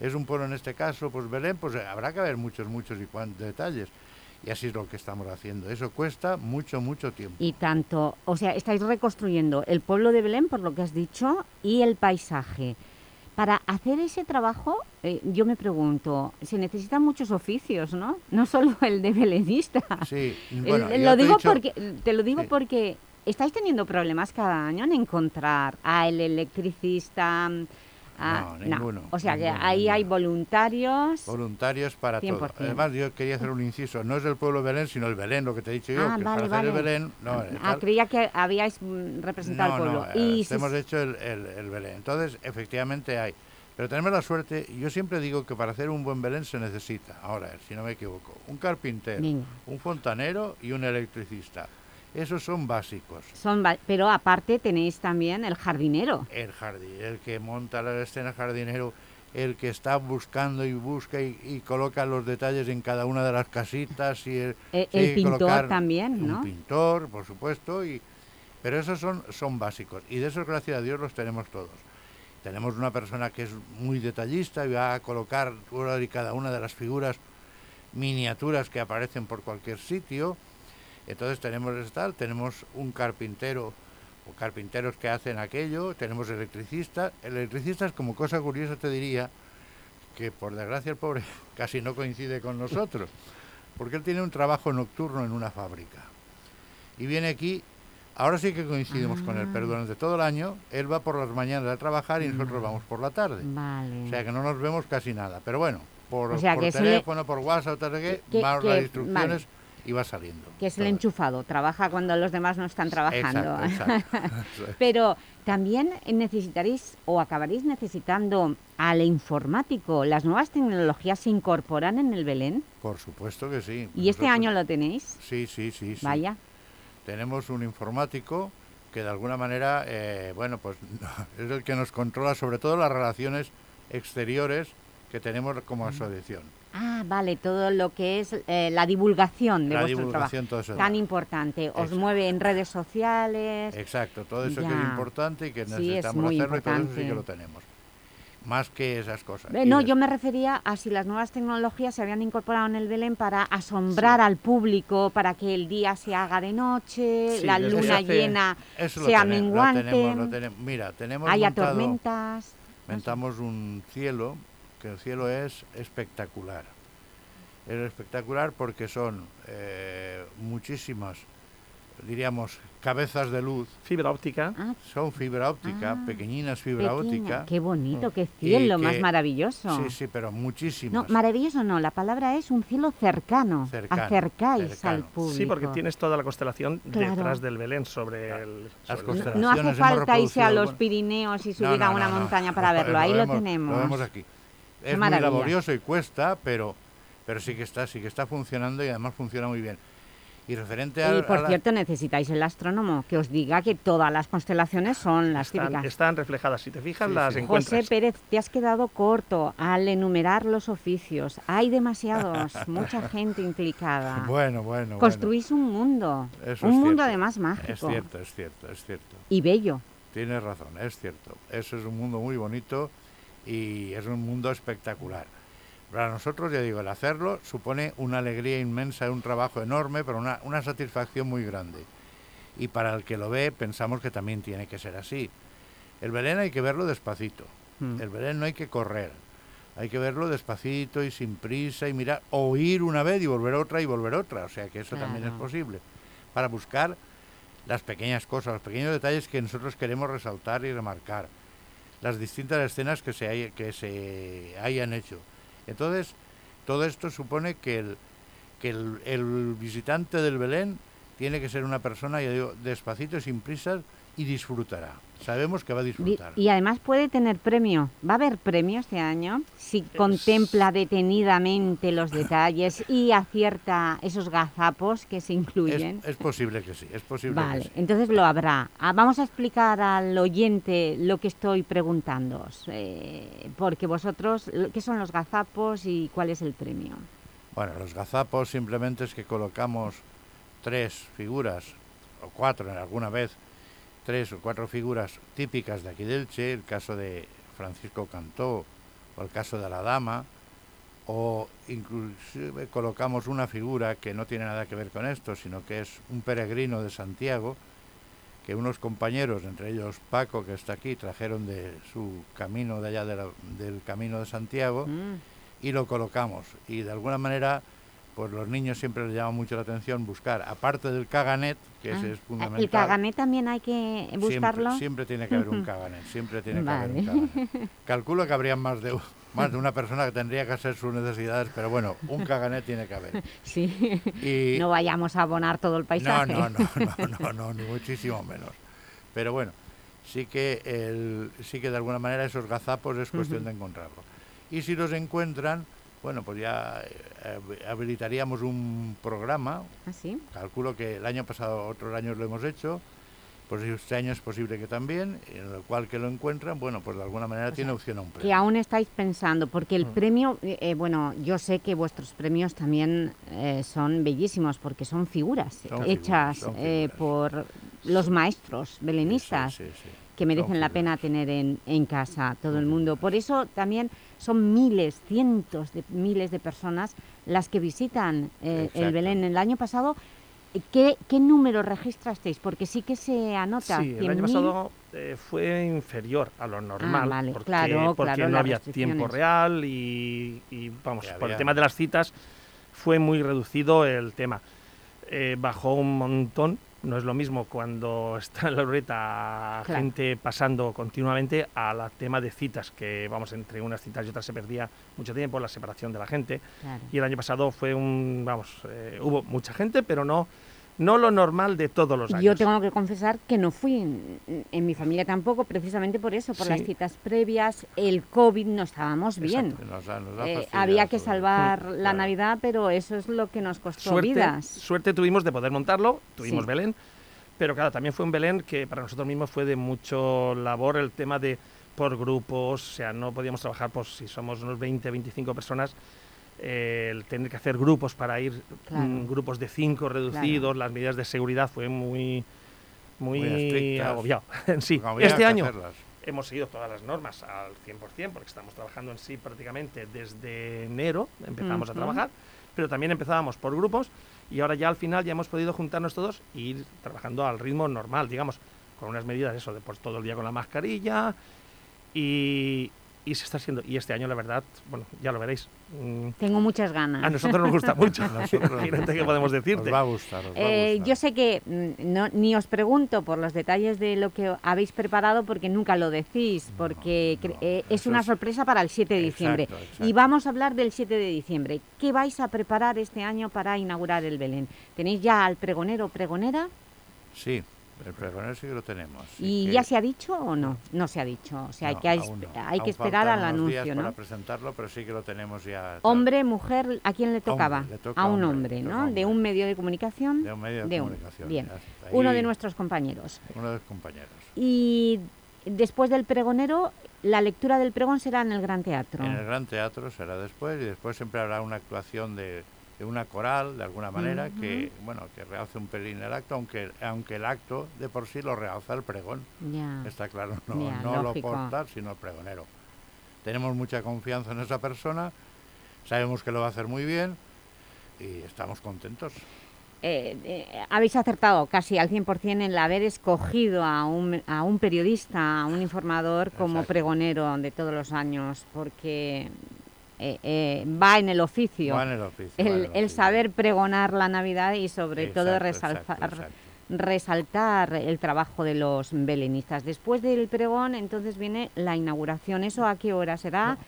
Speaker 16: es un pueblo en este caso, pues Belén, pues habrá que ver muchos, muchos y cuan- detalles. Y así es lo que estamos haciendo. Eso cuesta mucho, mucho tiempo.
Speaker 3: Y tanto, o sea, estáis reconstruyendo el pueblo de Belén, por lo que has dicho, y el paisaje. Para hacer ese trabajo, eh, yo me pregunto, se necesitan muchos oficios, ¿no? No solo el de belenista.
Speaker 16: Sí, bueno,
Speaker 3: lo digo
Speaker 16: dicho-
Speaker 3: porque, te lo digo
Speaker 16: Sí.
Speaker 3: porque estáis teniendo problemas cada año en encontrar al electricista. A-
Speaker 16: No, ninguno,
Speaker 3: O sea, que
Speaker 16: ninguno,
Speaker 3: ahí hay voluntarios.
Speaker 16: Voluntarios para todo.
Speaker 3: 100%.
Speaker 16: Además, yo quería hacer un inciso. No es el pueblo de Belén, sino el Belén, lo que te he dicho yo.
Speaker 3: Ah,
Speaker 16: que
Speaker 3: vale,
Speaker 16: para hacer el
Speaker 3: vale.
Speaker 16: Belén... No,
Speaker 3: Ah,
Speaker 16: tal-
Speaker 3: creía que habíais mm, representado
Speaker 16: no,
Speaker 3: al pueblo.
Speaker 16: no, eh,
Speaker 3: y si-
Speaker 16: hemos hecho el, el- el Belén. Entonces, efectivamente hay. Pero tenemos la suerte, yo siempre digo que para hacer un buen Belén se necesita, ahora, si no me equivoco, un carpintero, un fontanero y un electricista. Esos son básicos.
Speaker 3: son pero aparte tenéis también el jardinero.
Speaker 16: el jardín, el que monta la escena jardinero, el que está buscando y busca y, y coloca los detalles en cada una de las casitas y el, que
Speaker 3: pintor también, ¿no?
Speaker 16: Un pintor, por supuesto, y pero esos son, son básicos y de esos gracias a Dios los tenemos todos. Tenemos una persona que es muy detallista y va a colocar todas y cada una de las figuras miniaturas que aparecen por cualquier sitio. Entonces tenemos tal, tenemos un carpintero o carpinteros que hacen aquello, tenemos electricistas. El electricista es como cosa curiosa te diría que por desgracia el pobre casi no coincide con nosotros, porque él tiene un trabajo nocturno en una fábrica. Y viene aquí, ahora sí que coincidimos con él, pero
Speaker 3: Ah.
Speaker 16: durante todo el año él va por las mañanas a trabajar y
Speaker 3: Mm.
Speaker 16: nosotros vamos por la tarde.
Speaker 3: Vale.
Speaker 16: O sea que no nos vemos casi nada. Pero bueno, por,
Speaker 3: O sea,
Speaker 16: por
Speaker 3: que es el-
Speaker 16: teléfono, por WhatsApp, tal, qué,
Speaker 3: que-
Speaker 16: va
Speaker 3: que-
Speaker 16: las instrucciones
Speaker 3: vale.
Speaker 16: Y va saliendo.
Speaker 3: que es el enchufado, trabaja cuando los demás no están trabajando.
Speaker 16: Exacto, exacto.
Speaker 3: Pero también necesitaréis o acabaréis necesitando al informático. ¿Las nuevas tecnologías se incorporan en el Belén?
Speaker 16: Por supuesto que sí.
Speaker 3: ¿Y este año lo tenéis?
Speaker 16: Sí, sí, sí. sí.
Speaker 3: Vaya.
Speaker 16: Tenemos un informático que de alguna manera, eh, bueno, pues es el que nos controla sobre todo las relaciones exteriores que tenemos como asociación.
Speaker 3: Ah, vale, todo lo que es eh, la divulgación de
Speaker 16: La
Speaker 3: vuestro
Speaker 16: divulgación, todo
Speaker 3: trabajo.
Speaker 16: eso.
Speaker 3: Tan importante. Os mueve en redes sociales.
Speaker 16: Exacto, todo eso que es importante y que
Speaker 3: Sí, es
Speaker 16: necesitamos
Speaker 3: muy
Speaker 16: hacerlo y todo eso sí que lo tenemos. Más que esas cosas.
Speaker 3: Eh, No, yo me refería a si las nuevas tecnologías se habían incorporado en el Belén para asombrar al público, para que el día se haga de noche,
Speaker 16: Sí,
Speaker 3: la luna
Speaker 16: hace-
Speaker 3: llena sea
Speaker 16: tenemos, lo tenemos, lo tenemos. Mira, tenemos
Speaker 3: haya
Speaker 16: montado-
Speaker 3: tormentas.
Speaker 16: Montamos un cielo, que el cielo es espectacular. Es espectacular porque son eh, muchísimas, diríamos, cabezas de luz.
Speaker 15: Fibra óptica.
Speaker 16: Son fibra óptica, pequeñinas fibra
Speaker 3: Ah. Pequeña.
Speaker 16: óptica.
Speaker 3: Qué bonito, qué cielo más
Speaker 16: que-
Speaker 3: maravilloso.
Speaker 16: Sí, sí, pero
Speaker 3: No,
Speaker 16: muchísimas.
Speaker 3: maravilloso no, la palabra es un cielo cercano.
Speaker 15: Cercano,
Speaker 3: Acercáis al público.
Speaker 15: Sí, porque tienes toda la constelación
Speaker 3: Claro.
Speaker 15: detrás del Belén sobre el...
Speaker 16: Las constelaciones
Speaker 3: No hace falta irse a los Pirineos y
Speaker 16: No,
Speaker 3: subir
Speaker 16: no,
Speaker 3: a una
Speaker 16: no, no.
Speaker 3: montaña para verlo. Ahí lo,
Speaker 16: vemos-
Speaker 3: tenemos.
Speaker 16: Lo vemos aquí. Es muy laborioso y cuesta, pero, pero sí que está, sí que está funcionando y además funciona muy bien. Y referente a,
Speaker 3: Y por
Speaker 16: a la-
Speaker 3: cierto, necesitáis el astrónomo que os diga que todas las constelaciones son las
Speaker 15: Están,
Speaker 3: típicas.
Speaker 15: están reflejadas. Si te fijas,
Speaker 16: Sí,
Speaker 15: las
Speaker 16: sí.
Speaker 15: encuentras.
Speaker 3: José Pérez, te has quedado corto al enumerar los oficios. Hay demasiados, mucha gente implicada.
Speaker 16: Bueno, bueno,
Speaker 3: Construís un mundo,
Speaker 16: Eso
Speaker 3: un mundo
Speaker 16: cierto.
Speaker 3: además mágico
Speaker 16: Es cierto, es cierto, es cierto.
Speaker 3: y bello.
Speaker 16: Tienes razón, es cierto. Eso es un mundo muy bonito y es un mundo espectacular. Para nosotros, ya digo, el hacerlo supone una alegría inmensa, un trabajo enorme, pero una, una satisfacción muy grande. y para el que lo ve pensamos que también tiene que ser así. El Belén hay que verlo despacito.
Speaker 3: Mm.
Speaker 16: El Belén no hay que correr. Hay que verlo despacito y sin prisa y mirar, oír una vez y volver otra y volver otra. O sea que eso también es posible. Para buscar las pequeñas cosas, los pequeños detalles que nosotros queremos resaltar y remarcar. Las distintas escenas que se, que se hayan hecho. Entonces, todo esto supone que el, que el, el visitante del Belén tiene que ser una persona, ya digo, despacito sin prisas y disfrutará. Sabemos que va a disfrutar.
Speaker 3: Y además puede tener premio. ¿Va a haber premio este año? Si contempla detenidamente los detalles y acierta esos gazapos que se incluyen.
Speaker 16: Es, es posible que sí, es posible que
Speaker 3: Vale,
Speaker 16: sí.
Speaker 3: entonces lo habrá. Ah, vamos a explicar al oyente lo que estoy preguntando, porque vosotros, ¿qué son los gazapos y cuál es el premio?
Speaker 16: Bueno, los gazapos simplemente es que colocamos tres figuras, o cuatro en alguna vez, tres o cuatro figuras típicas de aquí del Che, el caso de Francisco Cantó, o el caso de la Dama, o inclusive colocamos una figura que no tiene nada que ver con esto, sino que es un peregrino de Santiago, que unos compañeros, entre ellos Paco, que está aquí, trajeron de su camino de allá de la- del camino de Santiago, y lo colocamos. Y de alguna manera, pues los niños siempre les llama mucho la atención buscar, aparte del caganet, que ese
Speaker 3: Ah,
Speaker 16: es fundamental.
Speaker 3: ¿El cagané también hay que buscarlo?
Speaker 16: Siempre, siempre tiene que haber un caganet, siempre tiene que haber un caganet. Calculo que habría más de, más de una persona que tendría que hacer sus necesidades, pero bueno, un caganet tiene que haber.
Speaker 3: Sí,
Speaker 16: Y-
Speaker 3: no vayamos a abonar todo el
Speaker 16: No,
Speaker 3: paisaje.
Speaker 16: no, no, no, no, no, ni muchísimo menos. Pero bueno, sí que, el, sí que de alguna manera esos gazapos es cuestión de encontrarlos. Y si los encuentran, bueno, pues ya eh, hab- habilitaríamos un programa.
Speaker 3: ¿Ah, sí?
Speaker 16: Calculo que el año pasado, otros años lo hemos hecho. Pues este año es posible que también, en el cual que lo encuentran, bueno, pues de alguna manera tiene opción a un premio.
Speaker 3: Que aún estáis pensando, porque
Speaker 16: Mm.
Speaker 3: el premio, eh, eh, bueno, yo sé que vuestros premios también eh, son bellísimos, porque son figuras
Speaker 16: Son
Speaker 3: hechas
Speaker 16: figuras, son
Speaker 3: eh, por los maestros belenistas,
Speaker 16: Sí, sí.
Speaker 3: que merecen la pena tener en, en casa todo el mundo. Por eso también son miles, cientos de miles de personas las que visitan eh, el. Belén. El año pasado, ¿qué, qué número registrasteis? Porque sí que se anota.
Speaker 15: Sí, el año
Speaker 3: 100.000.
Speaker 15: pasado eh, fue inferior a lo normal,
Speaker 3: vale,
Speaker 15: porque,
Speaker 3: claro,
Speaker 15: porque
Speaker 3: claro,
Speaker 15: no había tiempo real y, y, vamos,
Speaker 16: Que
Speaker 15: por el tema de las citas fue muy reducido el tema. Eh, bajó un montón, no es lo mismo cuando está en la ruleta
Speaker 3: Claro.
Speaker 15: gente pasando continuamente a la tema de citas, que vamos, entre unas citas y otras se perdía mucho tiempo, la separación de la gente.
Speaker 3: Claro.
Speaker 15: Y el año pasado fue un, vamos, eh, hubo mucha gente, pero no, no lo normal de todos los años.
Speaker 3: Yo tengo que confesar que no fui, en, en mi familia tampoco, precisamente por eso, por
Speaker 15: Sí.
Speaker 3: las citas previas, el COVID no estábamos bien.
Speaker 16: Exacto, nos ha- nos ha
Speaker 3: Eh, había que salvar la Navidad, pero eso es lo que nos costó
Speaker 15: suerte,
Speaker 3: vidas.
Speaker 15: suerte tuvimos de poder montarlo, tuvimos
Speaker 3: Sí.
Speaker 15: Belén, pero claro, también fue un Belén que para nosotros mismos fue de mucho labor el tema de por grupos, o sea, no podíamos trabajar por si somos unos 20, 25 personas, eh, el tener que hacer grupos para ir,
Speaker 3: Claro.
Speaker 15: mm, grupos de cinco reducidos, las medidas de seguridad fue muy, muy,
Speaker 16: Muy
Speaker 15: agobiado en sí. Este año
Speaker 16: hacerlas.
Speaker 15: hemos seguido todas las normas al 100%, porque estamos trabajando en sí prácticamente desde enero, empezamos a trabajar, pero también empezábamos por grupos y ahora ya al final ya hemos podido juntarnos todos e ir trabajando al ritmo normal, digamos, con unas medidas, eso, de pues todo el día con la mascarilla y, y se está haciendo. Y este año, la verdad, bueno, ya lo veréis. mm,
Speaker 3: Tengo muchas ganas.
Speaker 15: a nosotros nos gusta mucho.
Speaker 16: A nosotros
Speaker 15: Imagínate qué podemos decirte.
Speaker 16: Os va a gustar, os va a
Speaker 3: Eh,
Speaker 16: gustar.
Speaker 3: yo sé que mm, no, ni os pregunto por los detalles de lo que habéis preparado porque nunca lo decís, porque eh, es una
Speaker 16: es-
Speaker 3: sorpresa para el 7 de diciembre.
Speaker 16: Exacto, exacto.
Speaker 3: Y vamos a hablar del 7 de diciembre. ¿Qué vais a preparar este año para inaugurar el Belén? ¿Tenéis ya al pregonero o pregonera?
Speaker 16: Sí, el pregonero sí que lo tenemos.
Speaker 3: ¿Y ya se ha dicho o no? No se ha dicho. O sea, hay que,
Speaker 16: no.
Speaker 3: hay que esperar al
Speaker 16: unos días
Speaker 3: anuncio, ¿no?
Speaker 16: para presentarlo, pero sí que lo tenemos ya.
Speaker 3: Hombre, mujer, ¿a quién le tocaba?
Speaker 16: le toca
Speaker 3: a un
Speaker 16: hombre,
Speaker 3: ¿no? De un medio de comunicación.
Speaker 16: De un medio de comunicación,
Speaker 3: Bien. Uno de nuestros compañeros.
Speaker 16: Uno de los compañeros.
Speaker 3: Y después del pregonero, la lectura del pregón será en el Gran Teatro.
Speaker 16: En el Gran Teatro será después y después siempre habrá una actuación de, de una coral, de alguna manera, que bueno que realce un pelín el acto, aunque aunque el acto de por sí lo realza el pregón.
Speaker 3: Ya.
Speaker 16: Está claro, no, no lo portar, sino el pregonero. Tenemos mucha confianza en esa persona, sabemos que lo va a hacer muy bien y estamos contentos.
Speaker 3: eh, eh, habéis acertado casi al 100% en el haber escogido a un, a un periodista, a un informador como pregonero de todos los años, porque eh, eh, va en el oficio.
Speaker 16: Va en el oficio,
Speaker 3: El,
Speaker 16: va en el
Speaker 3: el saber pregonar la Navidad y sobre todo resaltar,
Speaker 16: exacto, exacto.
Speaker 3: resaltar el trabajo de los belenistas. Después del pregón, entonces viene la inauguración. ¿Eso a qué hora será?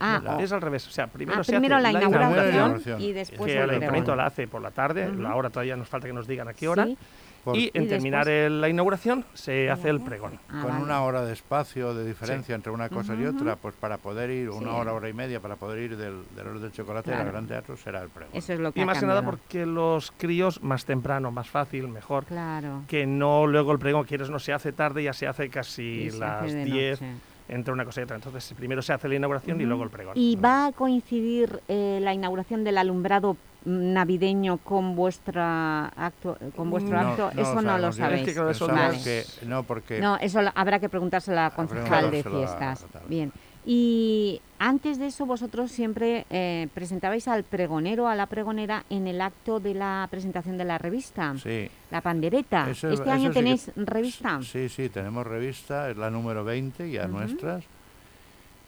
Speaker 3: Ah,
Speaker 15: No,
Speaker 3: o-
Speaker 15: es al revés. O sea, primero
Speaker 3: Ah,
Speaker 15: se
Speaker 3: primero
Speaker 15: hace
Speaker 3: la inauguración
Speaker 15: inauguración,
Speaker 3: y después
Speaker 15: que
Speaker 3: el
Speaker 15: el ayuntamiento la hace por la tarde,
Speaker 3: Ujú.
Speaker 15: la hora todavía nos falta que nos digan a qué hora.
Speaker 3: Sí.
Speaker 16: Por-
Speaker 15: Y en
Speaker 16: Y
Speaker 15: terminar el- la inauguración se hace el pregón.
Speaker 3: Ah,
Speaker 16: con una hora de espacio, de diferencia entre una cosa y
Speaker 15: Ujú,
Speaker 16: otra, pues para poder ir, una
Speaker 15: Sí.
Speaker 16: hora, hora y media, para poder ir del, del Oro del Chocolate al. Gran Teatro, será el pregón.
Speaker 3: Eso es lo que
Speaker 15: Y más que nada porque los críos más temprano, más fácil, mejor.
Speaker 3: Claro.
Speaker 15: Que no luego el pregón, quieres no se hace tarde, ya se hace casi
Speaker 3: Y se
Speaker 15: las
Speaker 3: hace de
Speaker 15: 10
Speaker 3: noche.
Speaker 15: entre una cosa y otra. Entonces primero se hace la inauguración y luego el pregón.
Speaker 3: ¿Y va a coincidir eh, la inauguración del alumbrado navideño con vuestra acto, con vuestro
Speaker 16: No,
Speaker 3: acto?
Speaker 16: no
Speaker 3: eso
Speaker 16: lo
Speaker 3: no lo sabéis.
Speaker 16: es que creo que eso
Speaker 3: Vale.
Speaker 16: no, que- no, porque-
Speaker 3: No, eso lo- habrá que preguntárselo a la concejal de
Speaker 16: a-
Speaker 3: fiestas. Bien. Y antes de eso vosotros siempre eh, presentabais al pregonero, a la pregonera, en el acto de la presentación de la revista.
Speaker 16: Sí.
Speaker 3: La pandereta.
Speaker 16: Eso-
Speaker 3: ¿Este
Speaker 16: eso
Speaker 3: año
Speaker 16: sí que-
Speaker 3: tenéis revista?
Speaker 16: Sí, sí, tenemos revista, es la número 20 ya
Speaker 3: Ujú.
Speaker 16: nuestras.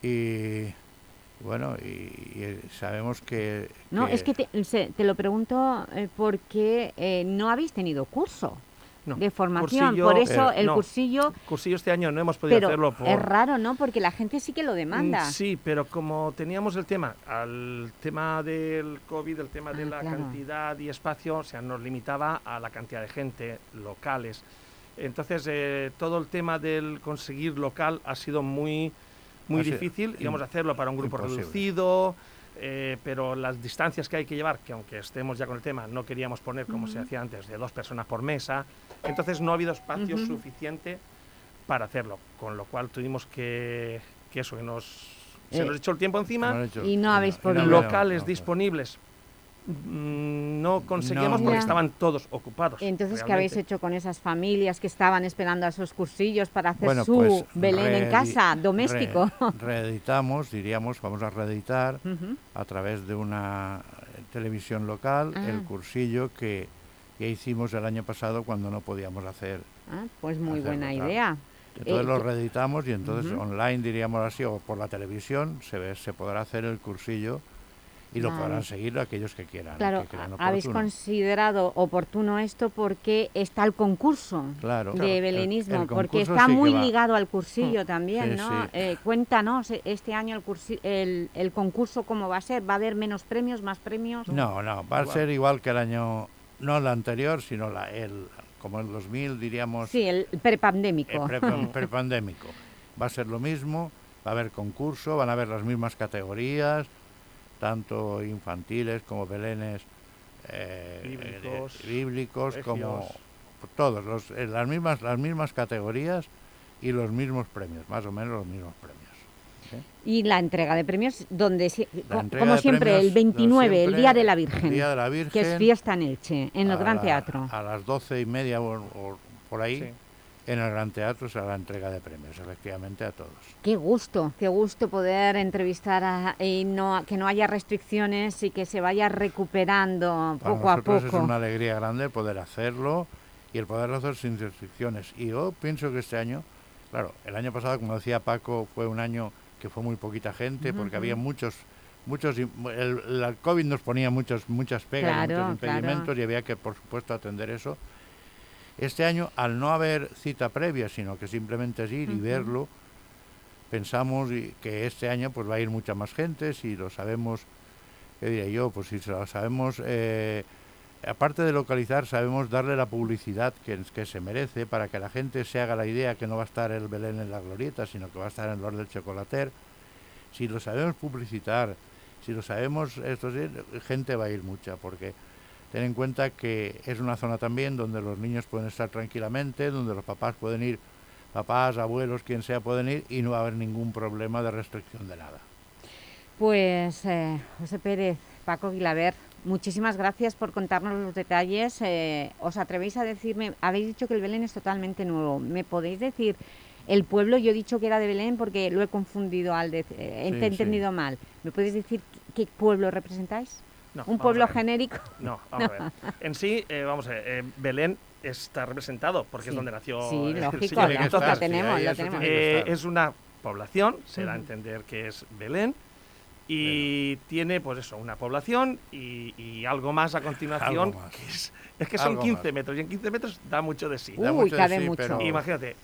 Speaker 16: Y bueno, y, y sabemos que...
Speaker 3: No, es que te, se- te lo pregunto eh, porque eh, no habéis tenido curso
Speaker 15: No,
Speaker 3: de formación.
Speaker 15: cursillo-
Speaker 3: Por eso
Speaker 15: eh,
Speaker 3: el
Speaker 15: no,
Speaker 3: cursillo...
Speaker 15: cursillo este año no hemos podido
Speaker 3: Pero
Speaker 15: hacerlo por...
Speaker 3: es raro, ¿no? Porque la gente sí que lo demanda.
Speaker 15: Mm, Sí, pero como teníamos el tema, al tema del COVID, el tema de
Speaker 3: Ah,
Speaker 15: la
Speaker 3: claro.
Speaker 15: cantidad y espacio, o sea, nos limitaba a la cantidad de gente, locales. Entonces, eh, todo el tema del conseguir local ha sido muy, muy
Speaker 16: sido
Speaker 15: difícil. Íbamos a hacerlo para un grupo
Speaker 16: imposible.
Speaker 15: reducido, eh, pero las distancias que hay que llevar, que aunque estemos ya con el tema, no queríamos poner como se hacía antes, de dos personas por mesa. Entonces, no ha habido espacio
Speaker 3: Ujú.
Speaker 15: suficiente para hacerlo, con lo cual tuvimos que, que eso, que nos, se
Speaker 3: Eh,
Speaker 15: nos echó el tiempo encima
Speaker 3: Y no habéis podido.
Speaker 15: locales
Speaker 16: no,
Speaker 15: disponibles no conseguíamos
Speaker 16: No.
Speaker 15: porque estaban todos ocupados.
Speaker 3: Entonces, ¿qué habéis hecho con esas familias que estaban esperando a esos cursillos para hacer
Speaker 16: Bueno,
Speaker 3: su
Speaker 16: pues,
Speaker 3: Belén en casa,
Speaker 16: re-
Speaker 3: doméstico?
Speaker 16: reeditamos, diríamos, vamos a reeditar a través de una televisión local
Speaker 3: Ah.
Speaker 16: el cursillo que ya hicimos el año pasado cuando no podíamos hacer.
Speaker 3: Ah, pues muy buena idea.
Speaker 16: Entonces
Speaker 3: Eh,
Speaker 16: lo
Speaker 3: que-
Speaker 16: reeditamos y entonces
Speaker 3: Ujú.
Speaker 16: online, diríamos así, o por la televisión, se, ve, se podrá hacer el cursillo y lo podrán seguir aquellos que quieran.
Speaker 3: Claro,
Speaker 16: que
Speaker 3: habéis considerado oportuno esto porque está el concurso
Speaker 16: Claro.
Speaker 3: de
Speaker 16: Claro, el-
Speaker 3: belenismo,
Speaker 16: el
Speaker 3: porque está
Speaker 16: sí
Speaker 3: muy ligado al cursillo también,
Speaker 16: Sí,
Speaker 3: ¿no?
Speaker 16: sí.
Speaker 3: Eh, cuéntanos, eh, este año el, el, el concurso cómo va a ser, ¿va a haber menos premios, más premios?
Speaker 16: No, no, va a
Speaker 3: Igual.
Speaker 16: ser igual que el año, no el anterior, sino la, el, como el 2000, diríamos,
Speaker 3: Sí, el prepandémico.
Speaker 16: pre- prepandémico. Va a ser lo mismo, va a haber concurso, van a haber las mismas categorías, tanto infantiles como belenes eh,
Speaker 15: Bíblicos,
Speaker 16: eh, bíblicos, como todos, los, eh, las, mismas, las mismas categorías y los mismos premios, más o menos los mismos premios.
Speaker 3: Y la entrega de premios, donde si- como siempre,
Speaker 16: premios,
Speaker 3: el 29, el Día de la
Speaker 16: el
Speaker 3: Virgen,
Speaker 16: Día de la
Speaker 3: que es fiesta en Elche, en el Gran
Speaker 16: la-
Speaker 3: Teatro.
Speaker 16: A las doce y media o, o por ahí,
Speaker 15: Sí.
Speaker 16: En el Gran Teatro será la entrega de premios, efectivamente, a todos.
Speaker 3: Qué gusto, qué gusto poder entrevistar a, y no, que no haya restricciones y que se vaya recuperando
Speaker 16: Para
Speaker 3: poco a
Speaker 16: nosotros
Speaker 3: poco.
Speaker 16: es una alegría grande poder hacerlo y el poderlo hacer sin restricciones. Y yo pienso que este año, claro, el año pasado, como decía Paco, fue un año que fue muy poquita gente porque había muchos muchos el, el COVID nos ponía muchos muchas pegas y
Speaker 3: Claro,
Speaker 16: muchos impedimentos
Speaker 3: claro.
Speaker 16: y había que por supuesto atender eso este año al no haber cita previa sino que simplemente es ir y verlo pensamos que este año pues va a ir mucha más gente si lo sabemos qué diré yo pues si lo sabemos eh, aparte de localizar sabemos darle la publicidad que, que se merece para que la gente se haga la idea que no va a estar el Belén en la glorieta sino que va a estar en Lord del Chocolater. Si lo sabemos publicitar si lo sabemos esto sí, gente va a ir mucha porque ten en cuenta que es una zona también donde los niños pueden estar tranquilamente donde los papás pueden ir papás abuelos quien sea pueden ir y no va a haber ningún problema de restricción de nada
Speaker 3: Pues eh, José Pérez, Paco Guilaber, muchísimas gracias por contarnos los detalles. Eh, ¿Os atrevéis a decirme, habéis dicho que el Belén es totalmente nuevo, ¿me podéis decir el pueblo? Yo he dicho que era de Belén porque lo he confundido, al dec- eh,
Speaker 16: Sí,
Speaker 3: he
Speaker 16: sí.
Speaker 3: entendido mal. ¿Me podéis decir qué pueblo representáis?
Speaker 15: No,
Speaker 3: ¿Un pueblo genérico?
Speaker 15: No, vamos a ver. En sí, eh, vamos a ver, eh, Belén está representado porque
Speaker 3: Sí.
Speaker 15: es donde nació.
Speaker 3: Sí,
Speaker 15: el
Speaker 3: lógico,
Speaker 15: Señor.
Speaker 3: lo- lo Entonces, tenemos, sí, lo eso tenemos.
Speaker 15: eh,
Speaker 3: estar.
Speaker 15: es una población, se da a entender que es Belén. Y tiene, pues eso, una población y, y algo más a continuación.
Speaker 16: Algo más.
Speaker 15: Que es, es que son
Speaker 16: Algo
Speaker 15: 15
Speaker 16: más.
Speaker 15: metros y en 15 metros da mucho de sí.
Speaker 16: Da Uy, mucho de sí, mucho. pero-
Speaker 15: Imagínate.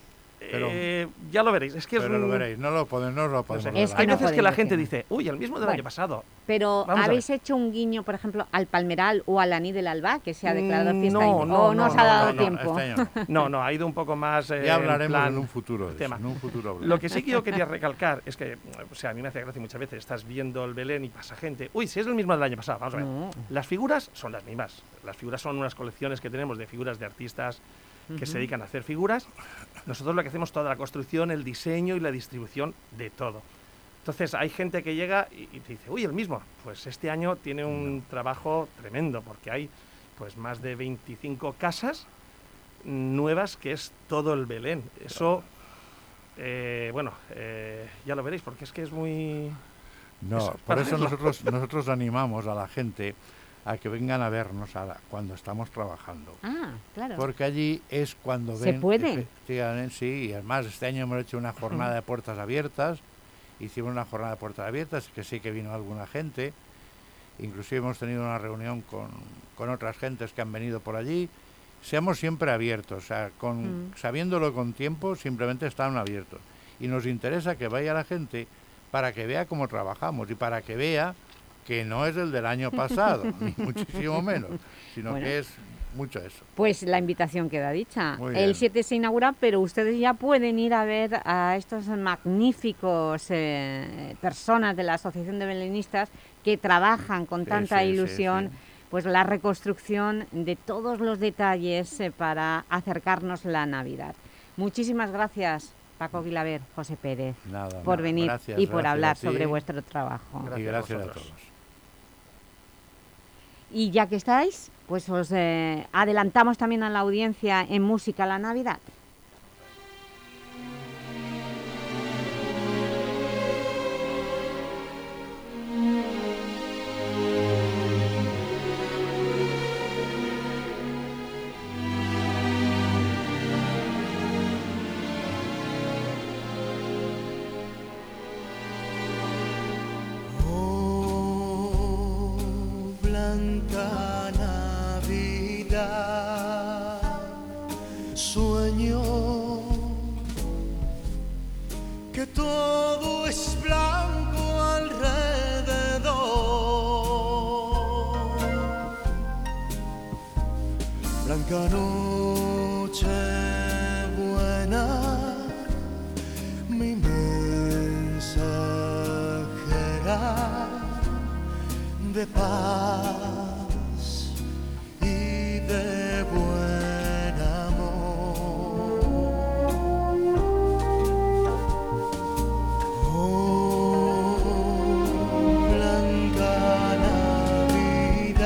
Speaker 16: Pero-
Speaker 15: eh, ya lo veréis. Es que es
Speaker 16: lo veréis, no lo podemos, no lo
Speaker 15: no
Speaker 16: podemos
Speaker 15: sé.
Speaker 16: hablar.
Speaker 15: Hay veces que la gente
Speaker 3: decir
Speaker 15: dice, uy, el mismo del
Speaker 3: Bueno.
Speaker 15: año pasado.
Speaker 3: Pero
Speaker 15: Vamos
Speaker 3: ¿habéis hecho un guiño, por ejemplo, al Palmeral o al Aní del Alba, que se ha declarado
Speaker 15: Mm,
Speaker 3: fiesta?
Speaker 15: no, no,
Speaker 3: ¿O no, os ha dado
Speaker 16: no,
Speaker 3: tiempo?
Speaker 16: este año
Speaker 15: No, no, ha ido un poco más. eh,
Speaker 16: Ya hablaremos
Speaker 15: plan
Speaker 16: en un futuro de eso,
Speaker 15: tema.
Speaker 16: en un futuro.
Speaker 15: Lo que sí que yo quería recalcar es que, o sea, a mí me hace gracia muchas veces, estás viendo el Belén y pasa gente. Uy, si es el mismo del año pasado, vamos a ver. Las figuras son las mismas. Las figuras son unas colecciones que tenemos de figuras de artistas que se dedican a hacer figuras. Nosotros lo que hacemos toda la construcción, el diseño y la distribución de todo. Entonces hay gente que llega y, y te dice, uy, el mismo. Pues este año tiene un trabajo tremendo porque hay pues más de 25 casas nuevas que es todo el Belén. Eso, eh, bueno, eh, ya lo veréis porque es que es muy...
Speaker 16: No,
Speaker 15: es
Speaker 16: por eso nosotros, nosotros animamos a la gente a que vengan a vernos cuando estamos trabajando.
Speaker 3: Ah, claro.
Speaker 16: Porque allí es cuando
Speaker 3: ¿Se
Speaker 16: ven...
Speaker 3: puede?
Speaker 16: efectivamente, sí, y además este año hemos hecho una jornada de puertas abiertas, hicimos una jornada de puertas abiertas, que sí que vino alguna gente, inclusive hemos tenido una reunión con, con otras gentes que han venido por allí. Seamos siempre abiertos, o sea, con,
Speaker 3: Mm.
Speaker 16: sabiéndolo con tiempo, simplemente están abiertos. Y nos interesa que vaya la gente para que vea cómo trabajamos y para que vea que no es el del año pasado, ni muchísimo menos, sino
Speaker 3: Bueno.
Speaker 16: que es mucho eso.
Speaker 3: Pues la invitación queda dicha. El
Speaker 16: bien.
Speaker 3: 7 se inaugura, pero ustedes ya pueden ir a ver a estos magníficos eh, personas de la Asociación de Belenistas que trabajan con tanta
Speaker 16: sí, sí,
Speaker 3: ilusión
Speaker 16: sí.
Speaker 3: pues la reconstrucción de todos los detalles eh, para acercarnos la Navidad. Muchísimas gracias, Paco Guilaber, José Pérez,
Speaker 16: Nada,
Speaker 3: por
Speaker 16: nada.
Speaker 3: venir
Speaker 16: Gracias,
Speaker 3: y por hablar sobre vuestro trabajo.
Speaker 16: y gracias a todos.
Speaker 3: Y ya que estáis, pues os eh, adelantamos también a la audiencia en música la Navidad.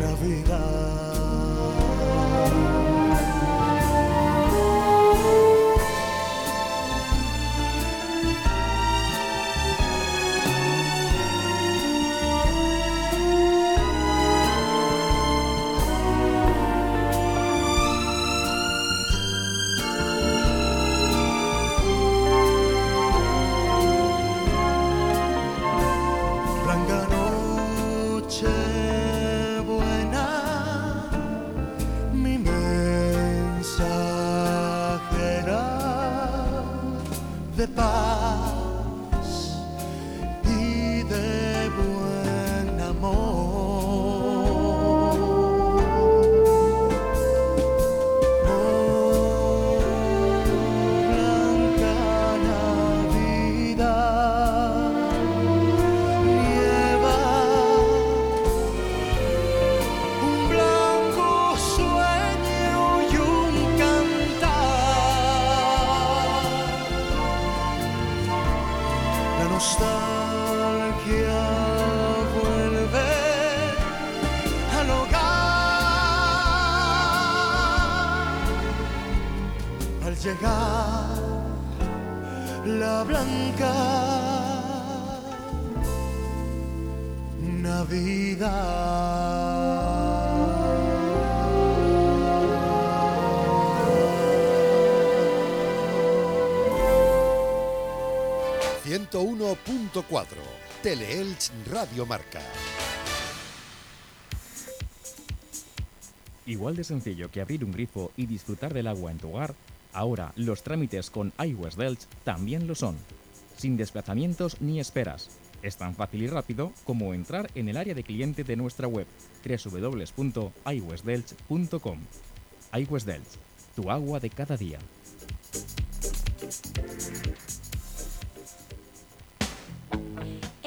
Speaker 17: Navidad.
Speaker 1: Teleelch Radio Marca.
Speaker 2: Igual de sencillo que abrir un grifo y disfrutar del agua en tu hogar, ahora los trámites con iWest Delch también lo son, sin desplazamientos ni esperas. Es tan fácil y rápido como entrar en el área de cliente de nuestra web www.iwestdelch.com. iWest Delch, tu agua de cada día.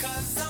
Speaker 18: Cause I'm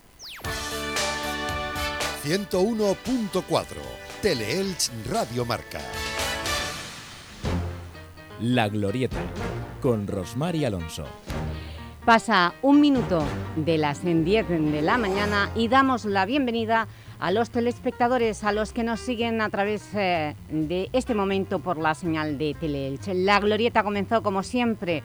Speaker 1: 101.4 Teleelch Radio Marca.
Speaker 2: La Glorieta con Rosmar y Alonso.
Speaker 3: Pasa un minuto de las 10 de la mañana y damos la bienvenida a los telespectadores, a los que nos siguen a través eh, de este momento por la señal de Teleelch. La Glorieta comenzó como siempre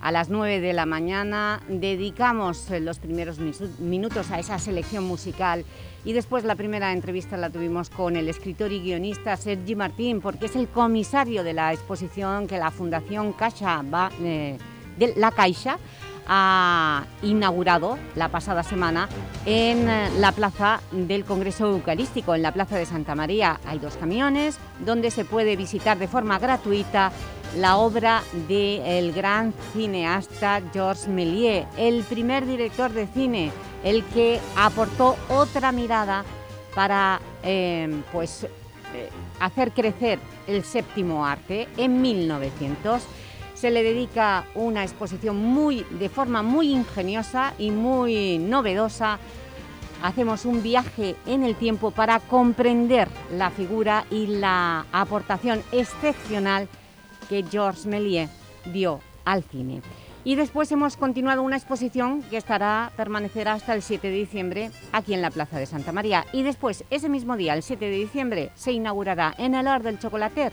Speaker 3: a las 9 de la mañana. Dedicamos eh, los primeros minutos a esa selección musical y después la primera entrevista la tuvimos con el escritor y guionista Sergi Martín, porque es el comisario de la exposición que la Fundación Caixa va, eh, de La Caixa ha inaugurado la pasada semana en eh, la plaza del Congreso Eucarístico, en la plaza de Santa María. Hay dos camiones donde se puede visitar de forma gratuita la obra del gran cineasta Georges Méliès, el primer director de cine, el que aportó otra mirada para eh, pues, eh, hacer crecer el séptimo arte en 1900 se le dedica una exposición muy, de forma muy ingeniosa y muy novedosa. Hacemos un viaje en el tiempo para comprender la figura y la aportación excepcional que Georges Méliès dio al cine. Y después hemos continuado una exposición que estará, permanecerá hasta el 7 de diciembre aquí en la Plaza de Santa María. Y después, ese mismo día, el 7 de diciembre, se inaugurará en el Ar del Chocolater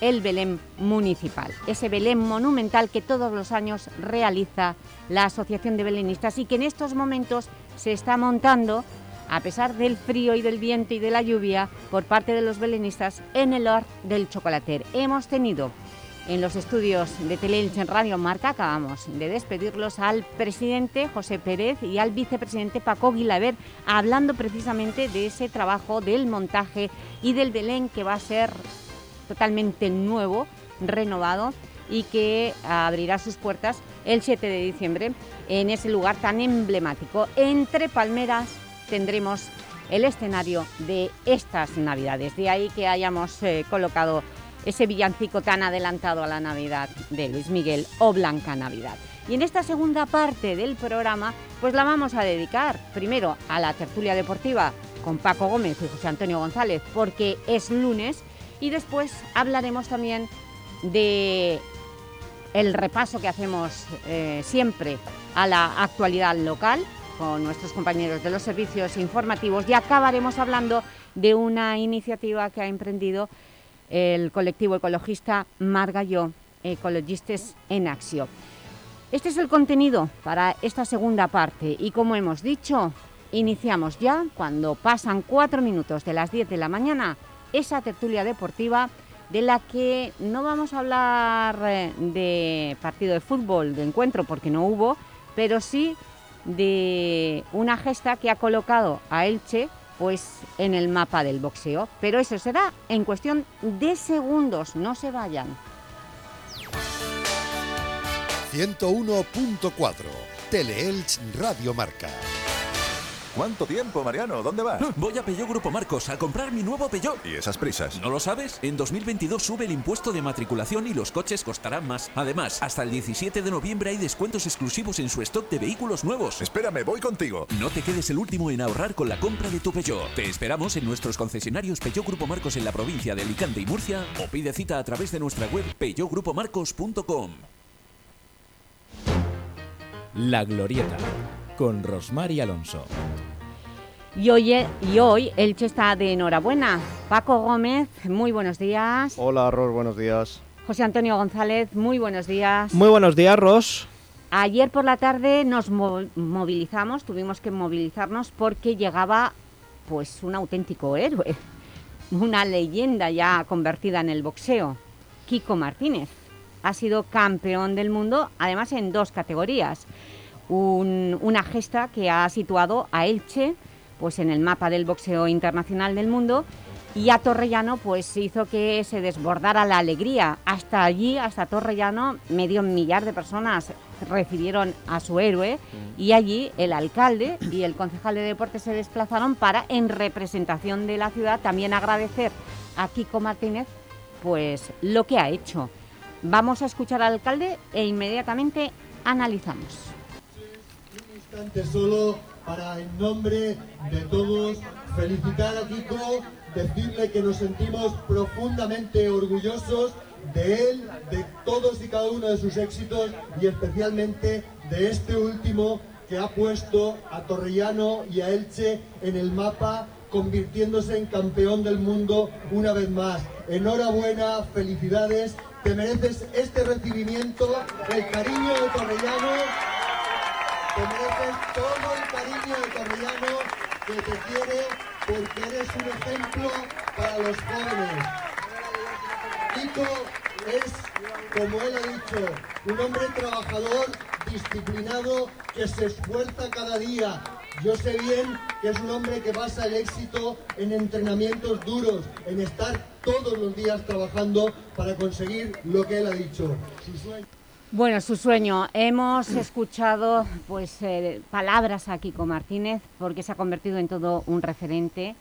Speaker 3: el Belén Municipal, ese Belén monumental que todos los años realiza la Asociación de Belenistas y que en estos momentos se está montando, a pesar del frío y del viento y de la lluvia, por parte de los belenistas en el Or del Chocolater. Hemos tenido en los estudios de Teleelch en Radio Marca, acabamos de despedirlos al presidente José Pérez y al vicepresidente Paco Guilaber, hablando precisamente de ese trabajo del montaje y del Belén que va a ser totalmente nuevo, renovado y que abrirá sus puertas el 7 de diciembre en ese lugar tan emblemático. Entre palmeras tendremos el escenario de estas Navidades, de ahí que hayamos eh, colocado ese villancico tan adelantado a la Navidad de Luis Miguel o Blanca Navidad. Y en esta segunda parte del programa, pues la vamos a dedicar primero a la tertulia deportiva con Paco Gómez y José Antonio González, porque es lunes y después hablaremos también de el repaso que hacemos eh, siempre a la actualidad local con nuestros compañeros de los servicios informativos y acabaremos hablando de una iniciativa que ha emprendido el colectivo ecologista Margalló, Ecologistes en Acción. Este es el contenido para esta segunda parte y como hemos dicho, iniciamos ya cuando pasan cuatro minutos de las 10 de la mañana esa tertulia deportiva de la que no vamos a hablar eh, de partido de fútbol, de encuentro, porque no hubo, pero sí de una gesta que ha colocado a Elche pues, en el mapa del boxeo. Pero eso será en cuestión de segundos, no se vayan.
Speaker 1: 101.4 Teleelch Radio Marca.
Speaker 19: ¿Cuánto tiempo, Mariano? ¿Dónde vas?
Speaker 20: Voy a Peugeot Grupo Marcos a comprar mi nuevo Peugeot.
Speaker 19: ¿Y esas prisas?
Speaker 20: ¿No lo sabes? En 2022 sube el impuesto de matriculación y los coches costarán más. Además, hasta el 17 de noviembre hay descuentos exclusivos en su stock de vehículos nuevos.
Speaker 19: Espérame, voy contigo.
Speaker 20: No te quedes el último en ahorrar con la compra de tu Peugeot. Te esperamos en nuestros concesionarios Peugeot Grupo Marcos en la provincia de Alicante y Murcia o pide cita a través de nuestra web peugeotgrupomarcos.com.
Speaker 2: La Glorieta, con Rosmar y Alonso.
Speaker 3: Y hoy, y hoy Elche está de enhorabuena. Paco Gómez, muy buenos días.
Speaker 21: Hola, Ros, buenos días.
Speaker 3: José Antonio González, muy buenos días.
Speaker 21: Muy buenos días, Ros.
Speaker 3: Ayer por la tarde nos movilizamos, tuvimos que movilizarnos porque llegaba pues un auténtico héroe, una leyenda ya convertida en el boxeo, Kiko Martínez. Ha sido campeón del mundo, además en dos categorías. una gesta que ha situado a Elche pues en el mapa del boxeo internacional del mundo y a Torrellano pues hizo que se desbordara la alegría. Hasta allí, hasta Torrellano, medio millar de personas recibieron a su héroe y allí el alcalde y el concejal de deportes se desplazaron para, en representación de la ciudad, también agradecer a Kiko Martínez pues lo que ha hecho. Vamos a escuchar al alcalde e inmediatamente analizamos.
Speaker 4: Un instante solo para, en nombre de todos, felicitar a Kiko, decirle que nos sentimos profundamente orgullosos de él, de todos y cada uno de sus éxitos y especialmente de este último que ha puesto a Torrellano y a Elche en el mapa convirtiéndose en campeón del mundo una vez más. Enhorabuena, felicidades, te mereces este recibimiento, el cariño de Torrellano te mereces todo el cariño de Torrellano que te quiere porque eres un ejemplo para los jóvenes. Kiko es, como él ha dicho, un hombre trabajador, disciplinado, que se esfuerza cada día. Yo sé bien que es un hombre que basa el éxito en entrenamientos duros, en estar todos los días trabajando para conseguir lo que él ha dicho.
Speaker 3: Bueno, su sueño. Hemos escuchado pues, eh, palabras a Kiko Martínez porque se ha convertido en todo un referente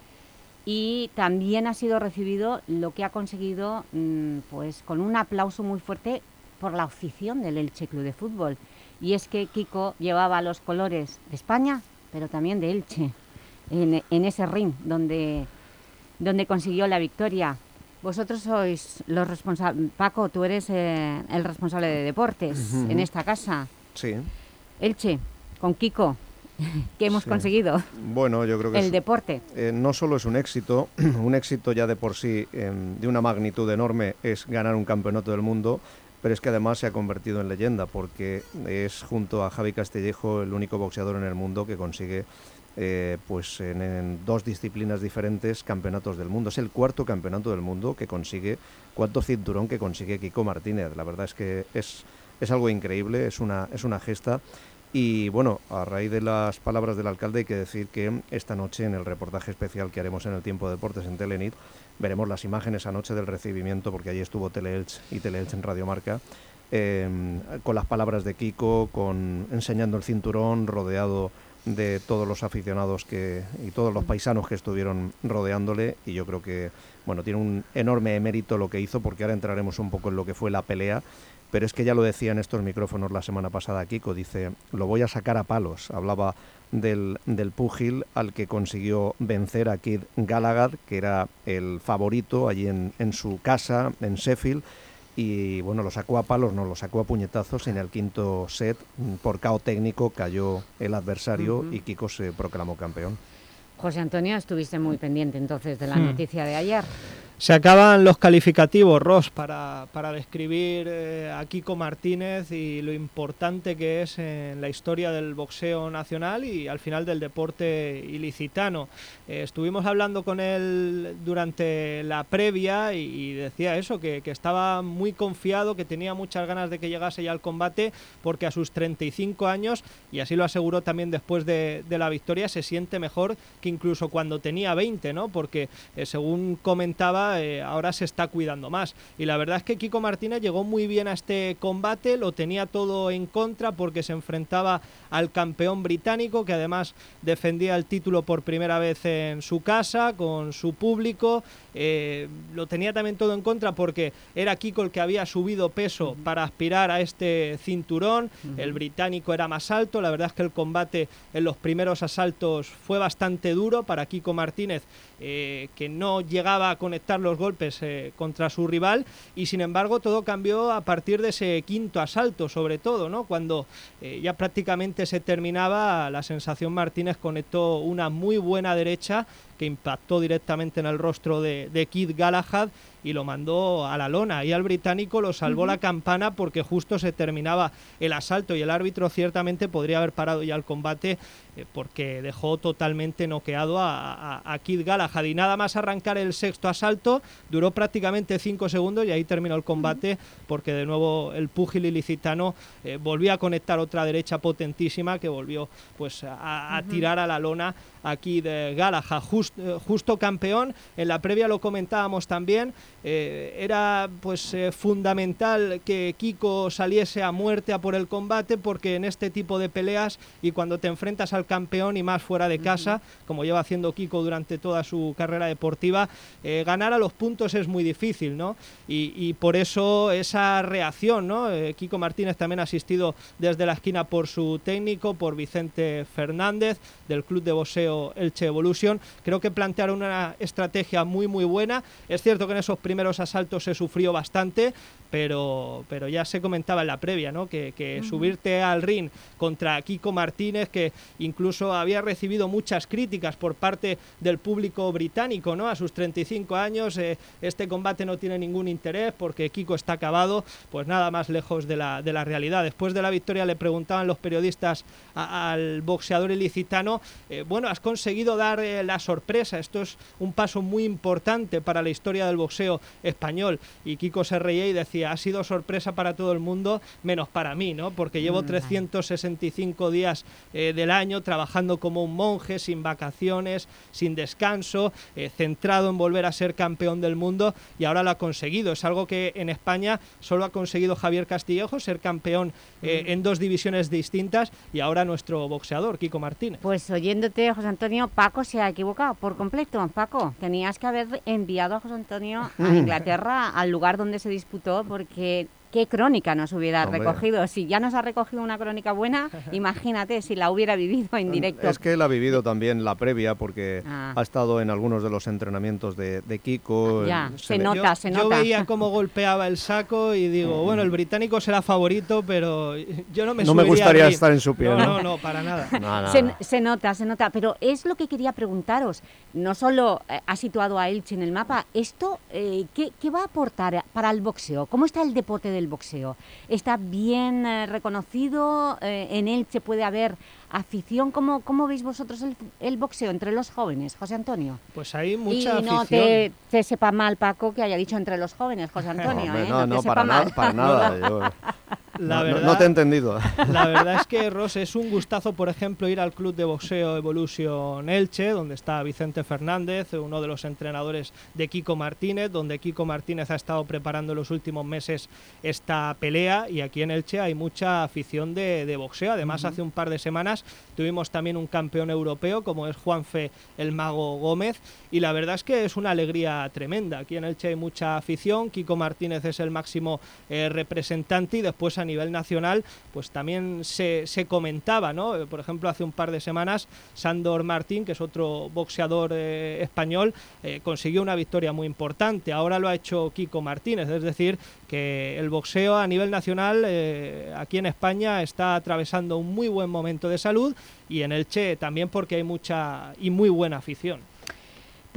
Speaker 3: y también ha sido recibido lo que ha conseguido mm, pues, con un aplauso muy fuerte por la afición del Elche Club de Fútbol. Y es que Kiko llevaba los colores de España, pero también de Elche, en, en ese ring donde, donde consiguió la victoria. Vosotros sois los responsables... Paco, tú eres eh, el responsable de deportes en esta casa.
Speaker 21: Sí.
Speaker 3: Elche, con Kiko, ¿qué hemos
Speaker 21: Sí.
Speaker 3: conseguido?
Speaker 21: Bueno, yo creo que
Speaker 3: El
Speaker 21: es-
Speaker 3: deporte.
Speaker 21: eh, no solo es un éxito, un éxito ya de por sí eh, de una magnitud enorme es ganar un campeonato del mundo, pero es que además se ha convertido en leyenda porque es junto a Javi Castellejo el único boxeador en el mundo que consigue eh, pues en, dos disciplinas diferentes campeonatos del mundo. Es el cuarto campeonato del mundo que consigue, cuarto cinturón que consigue Kiko Martínez. La verdad es que es, es algo increíble, es una, es una gesta. Y bueno, a raíz de las palabras del alcalde hay que decir que esta noche en el reportaje especial que haremos en el Tiempo de Deportes en Telenit veremos las imágenes anoche del recibimiento porque allí estuvo Teleelch y Teleelch en Radio Marca eh, con las palabras de Kiko, con enseñando el cinturón, rodeado de todos los aficionados que y todos los paisanos que estuvieron rodeándole y yo creo que bueno tiene un enorme mérito lo que hizo porque ahora entraremos un poco en lo que fue la pelea pero es que ya lo decía en estos micrófonos la semana pasada Kiko, dice, lo voy a sacar a palos. Hablaba del, del púgil al que consiguió vencer a Kid Galahad, que era el favorito allí en, en su casa, en Sheffield, y bueno, lo sacó a palos, no, lo sacó a puñetazos en el quinto set, por cao técnico cayó el adversario y Kiko se proclamó campeón.
Speaker 3: José Antonio, estuviste muy pendiente entonces de la
Speaker 21: Hmm.
Speaker 3: noticia de ayer.
Speaker 22: Se acaban los calificativos, Ross, para, para describir eh, a Kiko Martínez y lo importante que es en la historia del boxeo nacional y al final del deporte ilicitano. Eh, estuvimos hablando con él durante la previa y, y decía eso, que, que estaba muy confiado, que tenía muchas ganas de que llegase ya al combate porque a sus 35 años, y así lo aseguró también después de, de la victoria, se siente mejor que incluso cuando tenía 20, ¿no? Porque eh, según comentaba, eh, ahora se está cuidando más. Y la verdad es que Kiko Martínez llegó muy bien a este combate, lo tenía todo en contra porque se enfrentaba al campeón británico, que además defendía el título por primera vez en su casa, con su público. Eh, lo tenía también todo en contra porque era Kiko el que había subido peso para aspirar a este cinturón. El británico era más alto. La verdad es que el combate en los primeros asaltos fue bastante duro para Kiko Martínez, eh, que no llegaba a conectar los golpes eh, contra su rival. Y sin embargo, todo cambió a partir de ese quinto asalto, sobre todo, ¿no? Cuando ya prácticamente se terminaba, la sensación Martínez conectó una muy buena derecha que impactó directamente en el rostro de, Kid Galahad y lo mandó a la lona. Y al británico lo salvó la campana porque justo se terminaba el asalto y el árbitro ciertamente podría haber parado ya el combate eh, porque dejó totalmente noqueado a, a, a Kid Galahad. Y nada más arrancar el sexto asalto, duró prácticamente cinco segundos y ahí terminó el combate porque de nuevo el púgil ilicitano eh, volvió a conectar otra derecha potentísima que volvió pues a, a tirar a la lona aquí de Galahad, Just, eh, justo campeón, en la previa lo comentábamos también, eh, era pues eh, fundamental que Kiko saliese a muerte a por el combate porque en este tipo de peleas y cuando te enfrentas al campeón y más fuera de casa, como lleva haciendo Kiko durante toda su carrera deportiva, eh, ganar a los puntos es muy difícil, ¿no? Y, y por eso esa reacción, ¿no? Kiko Martínez también ha asistido desde la esquina por su técnico, por Vicente Fernández, del club de boxeo Elche Evolution. Creo que plantearon una estrategia muy muy buena. Es cierto que en esos primeros asaltos se sufrió bastante, pero, pero ya se comentaba en la previa, ¿no? Que, que
Speaker 23: Ujú.
Speaker 22: subirte al ring contra Kiko Martínez, que incluso había recibido muchas críticas por parte del público británico, ¿no? A sus 35 años, eh, este combate no tiene ningún interés porque Kiko está acabado, pues nada más lejos de la, de la realidad. Después de la victoria le preguntaban los periodistas a- al boxeador ilicitano, eh, bueno, has conseguido dar eh, la sorpresa, esto es un paso muy importante para la historia del boxeo español. Y Kiko se reía y decía, ha sido sorpresa para todo el mundo, menos para mí, ¿no? Porque llevo
Speaker 23: Mm.
Speaker 22: 365 días eh, del año trabajando como un monje, sin vacaciones, sin descanso, eh, centrado en volver a ser campeón del mundo y ahora lo ha conseguido. Es algo que en España solo ha conseguido Javier Castillejo, ser campeón eh, en dos divisiones distintas y ahora nuestro boxeador, Kiko Martínez.
Speaker 3: Pues oyéndote, José Antonio, Paco se ha equivocado por completo. Paco, tenías que haber enviado a José Antonio a Inglaterra, al lugar donde se disputó, porque qué crónica nos hubiera
Speaker 21: Hombre.
Speaker 3: recogido. Si ya nos ha recogido una crónica buena, imagínate si la hubiera vivido en directo.
Speaker 21: Es que él ha vivido también la previa porque
Speaker 3: Ah.
Speaker 21: ha estado en algunos de los entrenamientos de, de Kiko.
Speaker 3: Ya,
Speaker 21: eh,
Speaker 3: se nota,
Speaker 22: yo,
Speaker 3: se
Speaker 22: yo
Speaker 3: nota.
Speaker 22: veía cómo golpeaba el saco y digo, bueno, el británico será favorito, pero yo no me
Speaker 21: No me gustaría estar en su piel,
Speaker 22: No,
Speaker 21: ¿no?
Speaker 22: no, no, para nada.
Speaker 3: Se, se nota, se nota, pero es lo que quería preguntaros. No solo eh, ha situado a Elche en el mapa, ¿esto eh, ¿qué, qué va a aportar para el boxeo? ¿Cómo está el deporte del boxeo? ¿Está bien eh, reconocido? Eh, ¿En Elche puede haber afición? ¿Cómo, cómo veis vosotros el, el boxeo entre los jóvenes, José Antonio?
Speaker 22: Pues hay mucha
Speaker 3: y no
Speaker 22: afición.
Speaker 3: te, te sepa mal, Paco, que haya dicho entre los jóvenes, José Antonio.
Speaker 21: Hombre,
Speaker 3: ¿eh?
Speaker 21: no, no,
Speaker 3: sepa
Speaker 21: para, nada,
Speaker 3: mal.
Speaker 21: para nada. yo-
Speaker 22: La
Speaker 21: no-
Speaker 22: verdad-
Speaker 21: no te he entendido.
Speaker 22: La verdad es que, Ross, es un gustazo, por ejemplo, ir al club de boxeo Evolution Elche, donde está Vicente Fernández, uno de los entrenadores de Kiko Martínez, donde Kiko Martínez ha estado preparando en los últimos meses esta pelea y aquí en Elche hay mucha afición de, de boxeo. Además, hace un par de semanas tuvimos también un campeón europeo, como es Juanfe el Mago Gómez, y la verdad es que es una alegría tremenda. Aquí en Elche hay mucha afición, Kiko Martínez es el máximo eh, representante y después a nivel nacional pues también se, se comentaba, ¿no? Eh, Por ejemplo, hace un par de semanas Sandor Martín, que es otro boxeador eh, español, eh, consiguió una victoria muy importante. Ahora lo ha hecho Kiko Martínez, es decir, que el boxeo a nivel nacional aquí en España está atravesando un muy buen momento de salud y en Elche también porque hay mucha y muy buena afición.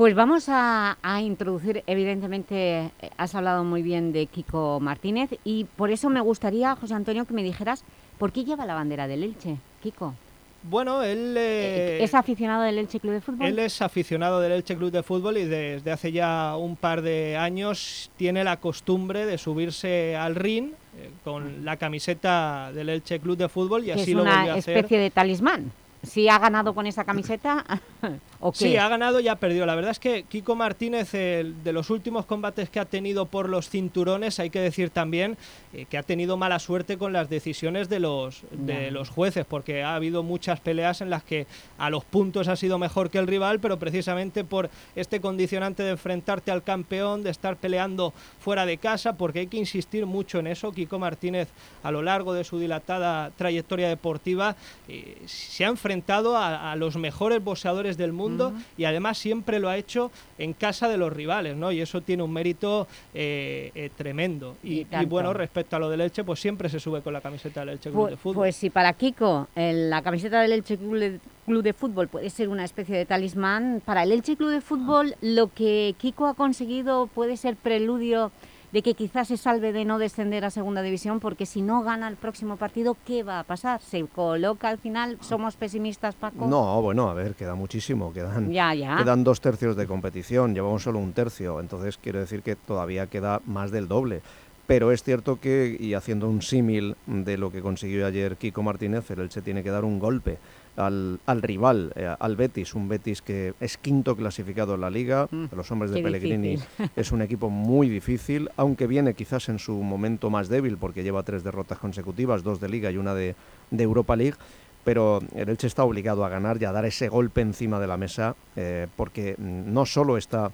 Speaker 3: Pues vamos a, a introducir, evidentemente, eh, has hablado muy bien de Kiko Martínez y por eso me gustaría, José Antonio, que me dijeras por qué lleva la bandera del Elche, Kiko.
Speaker 22: Bueno, él... eh,
Speaker 3: ¿Es aficionado del Elche Club de Fútbol?
Speaker 22: Él es aficionado del Elche Club de Fútbol y desde hace ya un par de años tiene la costumbre de subirse al ring eh, con la camiseta del Elche Club de Fútbol y así
Speaker 3: es
Speaker 22: lo volvió
Speaker 3: una
Speaker 22: a hacer.
Speaker 3: especie de talismán. Si ha ganado con esa camiseta, ¿o qué?
Speaker 22: Sí, ha ganado y ha perdido. La verdad es que Kiko Martínez, el- de los últimos combates que ha tenido por los cinturones, hay que decir también eh, que ha tenido mala suerte con las decisiones de los, de los jueces, porque ha habido muchas peleas en las que a los puntos ha sido mejor que el rival, pero precisamente por este condicionante de enfrentarte al campeón, de estar peleando fuera de casa, porque hay que insistir mucho en eso. Kiko Martínez, a lo largo de su dilatada trayectoria deportiva, eh, se ha enfrentado a, a los mejores boxeadores del mundo y además siempre lo ha hecho en casa de los rivales, ¿no? Y eso tiene un mérito eh, eh, tremendo. Y,
Speaker 3: Y
Speaker 22: y
Speaker 3: tanto.
Speaker 22: bueno, respecto a lo del Elche, pues siempre se sube con la camiseta del Elche Club
Speaker 3: Pu-
Speaker 22: de Fútbol.
Speaker 3: Pues si para Kiko el- la camiseta del Elche Club de, Club de Fútbol puede ser una especie de talismán, para el Elche Club de Fútbol lo que Kiko ha conseguido puede ser preludio de que quizás se salve de no descender a Segunda División, porque si no gana el próximo partido, ¿qué va a pasar? ¿Se coloca al final? ¿Somos pesimistas, Paco?
Speaker 21: No, bueno, a ver, queda muchísimo, quedan,
Speaker 3: Ya, ya.
Speaker 21: quedan dos tercios de competición, llevamos solo un tercio, entonces quiero decir que todavía queda más del doble. Pero es cierto que, y haciendo un símil de lo que consiguió ayer Kiko Martínez, el Elche tiene que dar un golpe al, al rival, eh, al Betis, un Betis que es quinto clasificado en la Liga, los hombres de
Speaker 24: Mm,
Speaker 21: Pellegrini
Speaker 24: difícil.
Speaker 21: es un equipo muy difícil, aunque viene quizás en su momento más débil porque lleva tres derrotas consecutivas, dos de Liga y una de, de Europa League, pero el Elche está obligado a ganar y a dar ese golpe encima de la mesa eh, porque mm, no solo está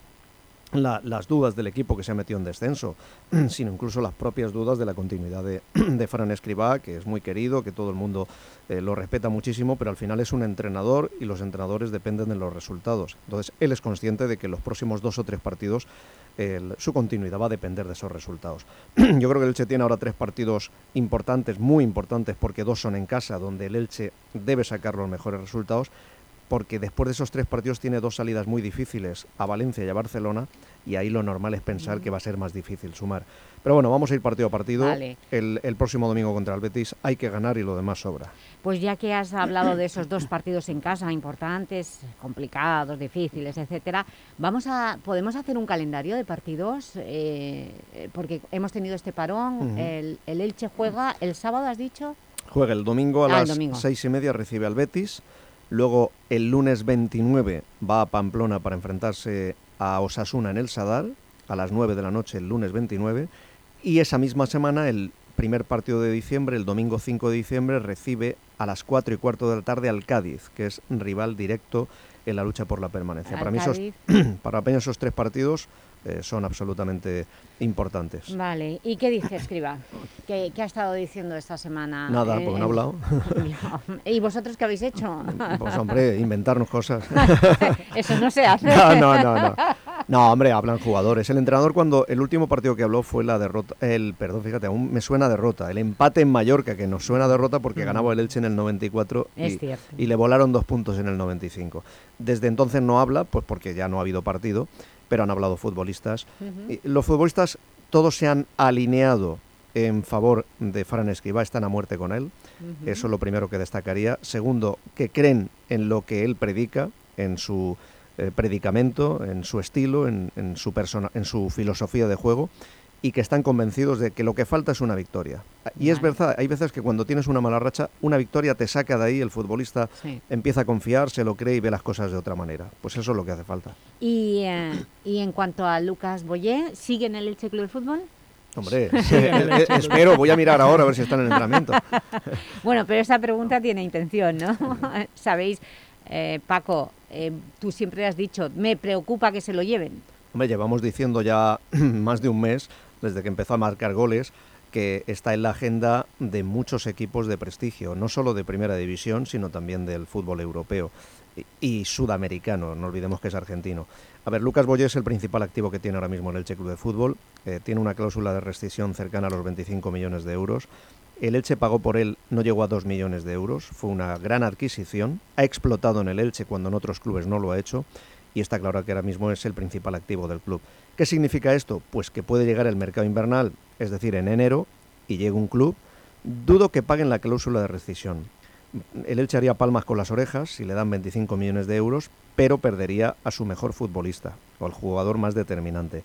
Speaker 21: la- las dudas del equipo que se ha metido en descenso, sino incluso las propias dudas de la continuidad de, de Fran Escribá, que es muy querido, que todo el mundo eh, lo respeta muchísimo, pero al final es un entrenador y los entrenadores dependen de los resultados. Entonces, él es consciente de que los próximos dos o tres partidos su continuidad va a depender de esos resultados. Yo creo que el Elche tiene ahora tres partidos importantes, muy importantes, porque dos son en casa, donde el Elche debe sacar los mejores resultados, porque después de esos tres partidos tiene dos salidas muy difíciles, a Valencia y a Barcelona, y ahí lo normal es pensar que va a ser más difícil sumar. Pero bueno, vamos a ir partido a partido.
Speaker 3: Vale.
Speaker 21: El, el próximo domingo contra el Betis hay que ganar y lo demás sobra.
Speaker 3: Pues ya que has hablado de esos dos partidos en casa importantes, complicados, difíciles, etcétera, vamos a podemos hacer un calendario de partidos eh, porque hemos tenido este parón. El, el Elche juega el sábado, has dicho.
Speaker 21: Juega el domingo a
Speaker 3: Ah,
Speaker 21: las
Speaker 3: domingo.
Speaker 21: seis y media, recibe al Betis. Luego el lunes 29 va a Pamplona para enfrentarse a Osasuna en el Sadar, a las 9 de la noche el lunes 29. Y esa misma semana, el primer partido de diciembre, el domingo 5 de diciembre, recibe a las 4 y cuarto de la tarde al Cádiz, que es rival directo en la lucha por la permanencia. Para mí, esos, para mí esos tres partidos eh, son absolutamente importantes.
Speaker 3: Vale, ¿y qué dice Escriba? ¿Qué, qué ha estado diciendo esta semana?
Speaker 21: Nada,
Speaker 3: Eh,
Speaker 21: porque no ha hablado.
Speaker 3: ¿Y vosotros qué habéis hecho?
Speaker 21: Pues hombre, inventarnos cosas.
Speaker 3: Eso no se hace.
Speaker 21: No, no, no, no. No, hombre, hablan jugadores. El entrenador cuando el último partido que habló fue la derrota, el perdón, fíjate, aún me suena derrota, el empate en Mallorca que nos suena derrota porque
Speaker 3: Mm.
Speaker 21: ganaba el Elche en el 94
Speaker 3: Es
Speaker 21: y, y le volaron dos puntos en el 95. Desde entonces no habla, pues porque ya no ha habido partido, pero han hablado futbolistas. Y los futbolistas todos se han alineado en favor de Fran Escribá, están a muerte con él. Eso es lo primero que destacaría. Segundo, que creen en lo que él predica, en su eh, predicamento, en su estilo, en, en su persona, en su filosofía de juego y que están convencidos de que lo que falta es una victoria. Y es verdad, hay veces que cuando tienes una mala racha, una victoria te saca de ahí, el futbolista
Speaker 3: Sí.
Speaker 21: empieza a confiar, se lo cree y ve las cosas de otra manera. Pues eso es lo que hace falta.
Speaker 3: Y, eh, y en cuanto a Lucas Boyé, ¿sigue en el Elche Club de Fútbol?
Speaker 21: Hombre, eh, eh, espero, voy a mirar ahora a ver si están en entrenamiento.
Speaker 3: Bueno, pero esa pregunta tiene intención, ¿no? Sabéis, eh, Paco, tú siempre has dicho, me preocupa que se lo lleven.
Speaker 21: Hombre, llevamos diciendo ya más de un mes, desde que empezó a marcar goles, que está en la agenda de muchos equipos de prestigio, no solo de primera división, sino también del fútbol europeo y, sudamericano, no olvidemos que es argentino. A ver, Lucas Boye es el principal activo que tiene ahora mismo el Elche Club de Fútbol, eh, tiene una cláusula de rescisión cercana a los 25 millones de euros. El Elche pagó por él, no llegó a 2 millones de euros, fue una gran adquisición, ha explotado en el Elche cuando en otros clubes no lo ha hecho y está claro que ahora mismo es el principal activo del club. ¿Qué significa esto? Pues que puede llegar el mercado invernal, es decir, en enero, y llega un club, dudo que paguen la cláusula de rescisión. El Elche haría palmas con las orejas si le dan 25 millones de euros, pero perdería a su mejor futbolista o al jugador más determinante.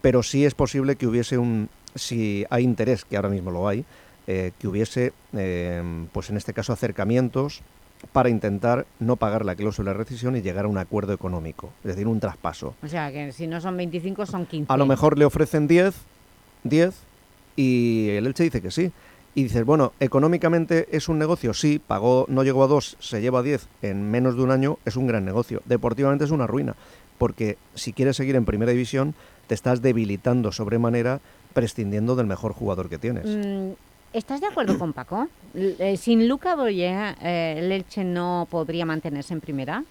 Speaker 21: Pero sí es posible que hubiese un, si hay interés, que ahora mismo lo hay, eh, que hubiese, eh, pues en este caso, acercamientos para intentar no pagar la cláusula de rescisión y llegar a un acuerdo económico, es decir, un traspaso.
Speaker 3: O sea, que si no son 25 son 15.
Speaker 21: A lo mejor le ofrecen 10, 10 y el Elche dice que sí. Y dices, bueno, económicamente es un negocio, sí, pagó, no llegó a 2, se lleva a 10 en menos de un año, es un gran negocio. Deportivamente es una ruina, porque si quieres seguir en primera división, te estás debilitando sobremanera prescindiendo del mejor jugador que tienes.
Speaker 3: Mm, ¿Estás de acuerdo con Paco? Eh, sin Luca Boyer, eh, el Elche no podría mantenerse en primera.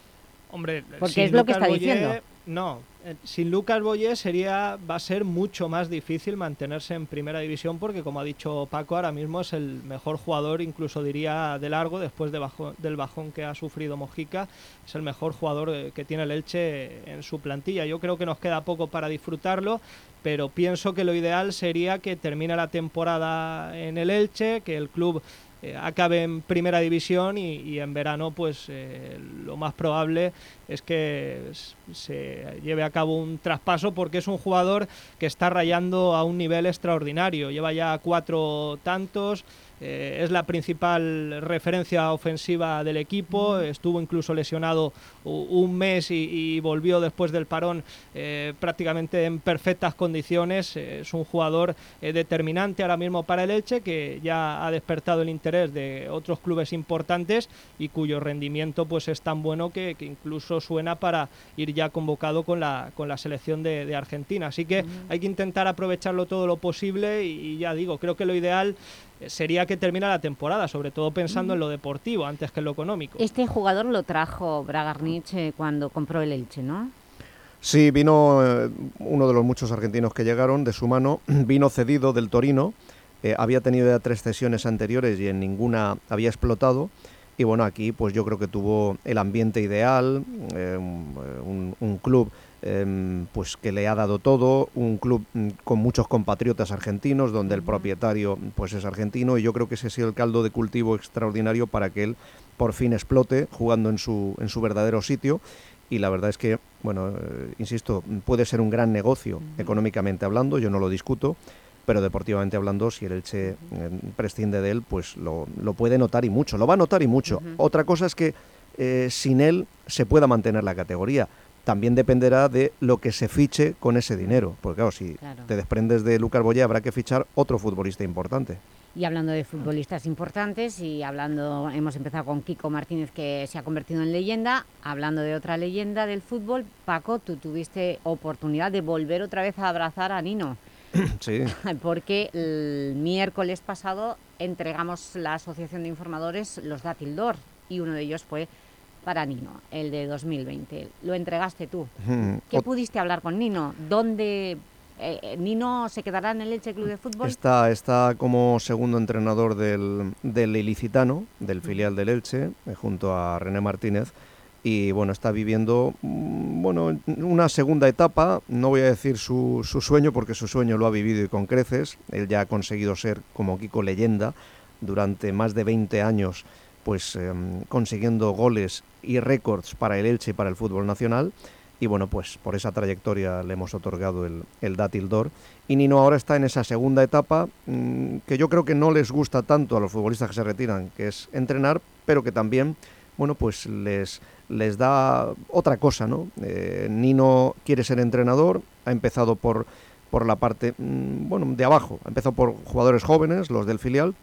Speaker 22: Hombre,
Speaker 3: Porque es lo que está
Speaker 22: Boyer,
Speaker 3: diciendo.
Speaker 22: No, eh, sin Lucas Boyer sería, va a ser mucho más difícil mantenerse en primera división porque, como ha dicho Paco, ahora mismo es el mejor jugador, incluso diría de largo, después de bajo- del bajón que ha sufrido Mojica, es el mejor jugador eh, que tiene el Elche en su plantilla. Yo creo que nos queda poco para disfrutarlo, pero pienso que lo ideal sería que termine la temporada en el Elche, que el club eh, acabe en primera división y, en verano pues eh, lo más probable es que se lleve a cabo un traspaso porque es un jugador que está rayando a un nivel extraordinario. Lleva ya cuatro tantos eh, es la principal referencia ofensiva del equipo. Estuvo incluso lesionado un mes y, y volvió después del parón eh, prácticamente en perfectas condiciones. Eh, es un jugador eh, determinante ahora mismo para el Elche que ya ha despertado el interés de otros clubes importantes y cuyo rendimiento pues es tan bueno que, que incluso suena para ir ya convocado con la, con la selección de, de Argentina. Así que hay que intentar aprovecharlo todo lo posible y, y ya digo, creo que lo ideal sería que termine la temporada, sobre todo pensando en lo deportivo antes que en lo económico.
Speaker 3: Este jugador lo trajo Bragarnich eh, cuando compró el Elche, ¿no?
Speaker 21: Sí, vino eh, uno de los muchos argentinos que llegaron de su mano, vino cedido del Torino, eh, había tenido ya tres cesiones anteriores y en ninguna había explotado. Y bueno, aquí pues yo creo que tuvo el ambiente ideal, eh, un club em, pues que le ha dado todo, un club mm, con muchos compatriotas argentinos, donde el propietario pues es argentino y yo creo que ese ha sido el caldo de cultivo extraordinario para que él por fin explote jugando en su, en su verdadero sitio. Y la verdad es que, bueno, eh, insisto, puede ser un gran negocio económicamente hablando, yo no lo discuto, pero deportivamente hablando, si el Elche eh, prescinde de él, pues lo, lo puede notar y mucho, lo va a notar y mucho. Otra cosa es que eh, sin él se pueda mantener la categoría. También dependerá de lo que se fiche con ese dinero, porque claro, si
Speaker 3: Claro.
Speaker 21: te desprendes de Lucas Boya habrá que fichar otro futbolista importante.
Speaker 3: Y hablando de futbolistas importantes y hablando, hemos empezado con Kiko Martínez que se ha convertido en leyenda, hablando de otra leyenda del fútbol, Paco, tú tuviste oportunidad de volver otra vez a abrazar a Nino,
Speaker 21: sí.
Speaker 3: porque el miércoles pasado entregamos la Asociación de Informadores los Dátil d'Or y uno de ellos fue para Nino, el de 2020. Lo entregaste tú.
Speaker 21: Mm,
Speaker 3: ¿Qué pudiste hablar con Nino? ¿Dónde eh, Nino se quedará en el Elche Club de Fútbol?
Speaker 21: Está, está como segundo entrenador del, del Ilicitano, del filial del Elche, eh, junto a René Martínez. Y bueno, está viviendo mm, bueno, una segunda etapa. No voy a decir su, su sueño, porque su sueño lo ha vivido y con creces. Él ya ha conseguido ser como Kiko leyenda durante más de 20 años, pues em, consiguiendo goles y récords para el Elche y para el fútbol nacional. Y bueno, pues por esa trayectoria le hemos otorgado el, el Dátil d'Or. Y Nino ahora está en esa segunda etapa mm, que yo creo que no les gusta tanto a los futbolistas que se retiran, que es entrenar, pero que también, bueno, pues les, les da otra cosa, ¿no? Eh, Nino quiere ser entrenador, ha empezado por, por la parte, mm, bueno, de abajo, ha empezado por jugadores jóvenes, los del filial,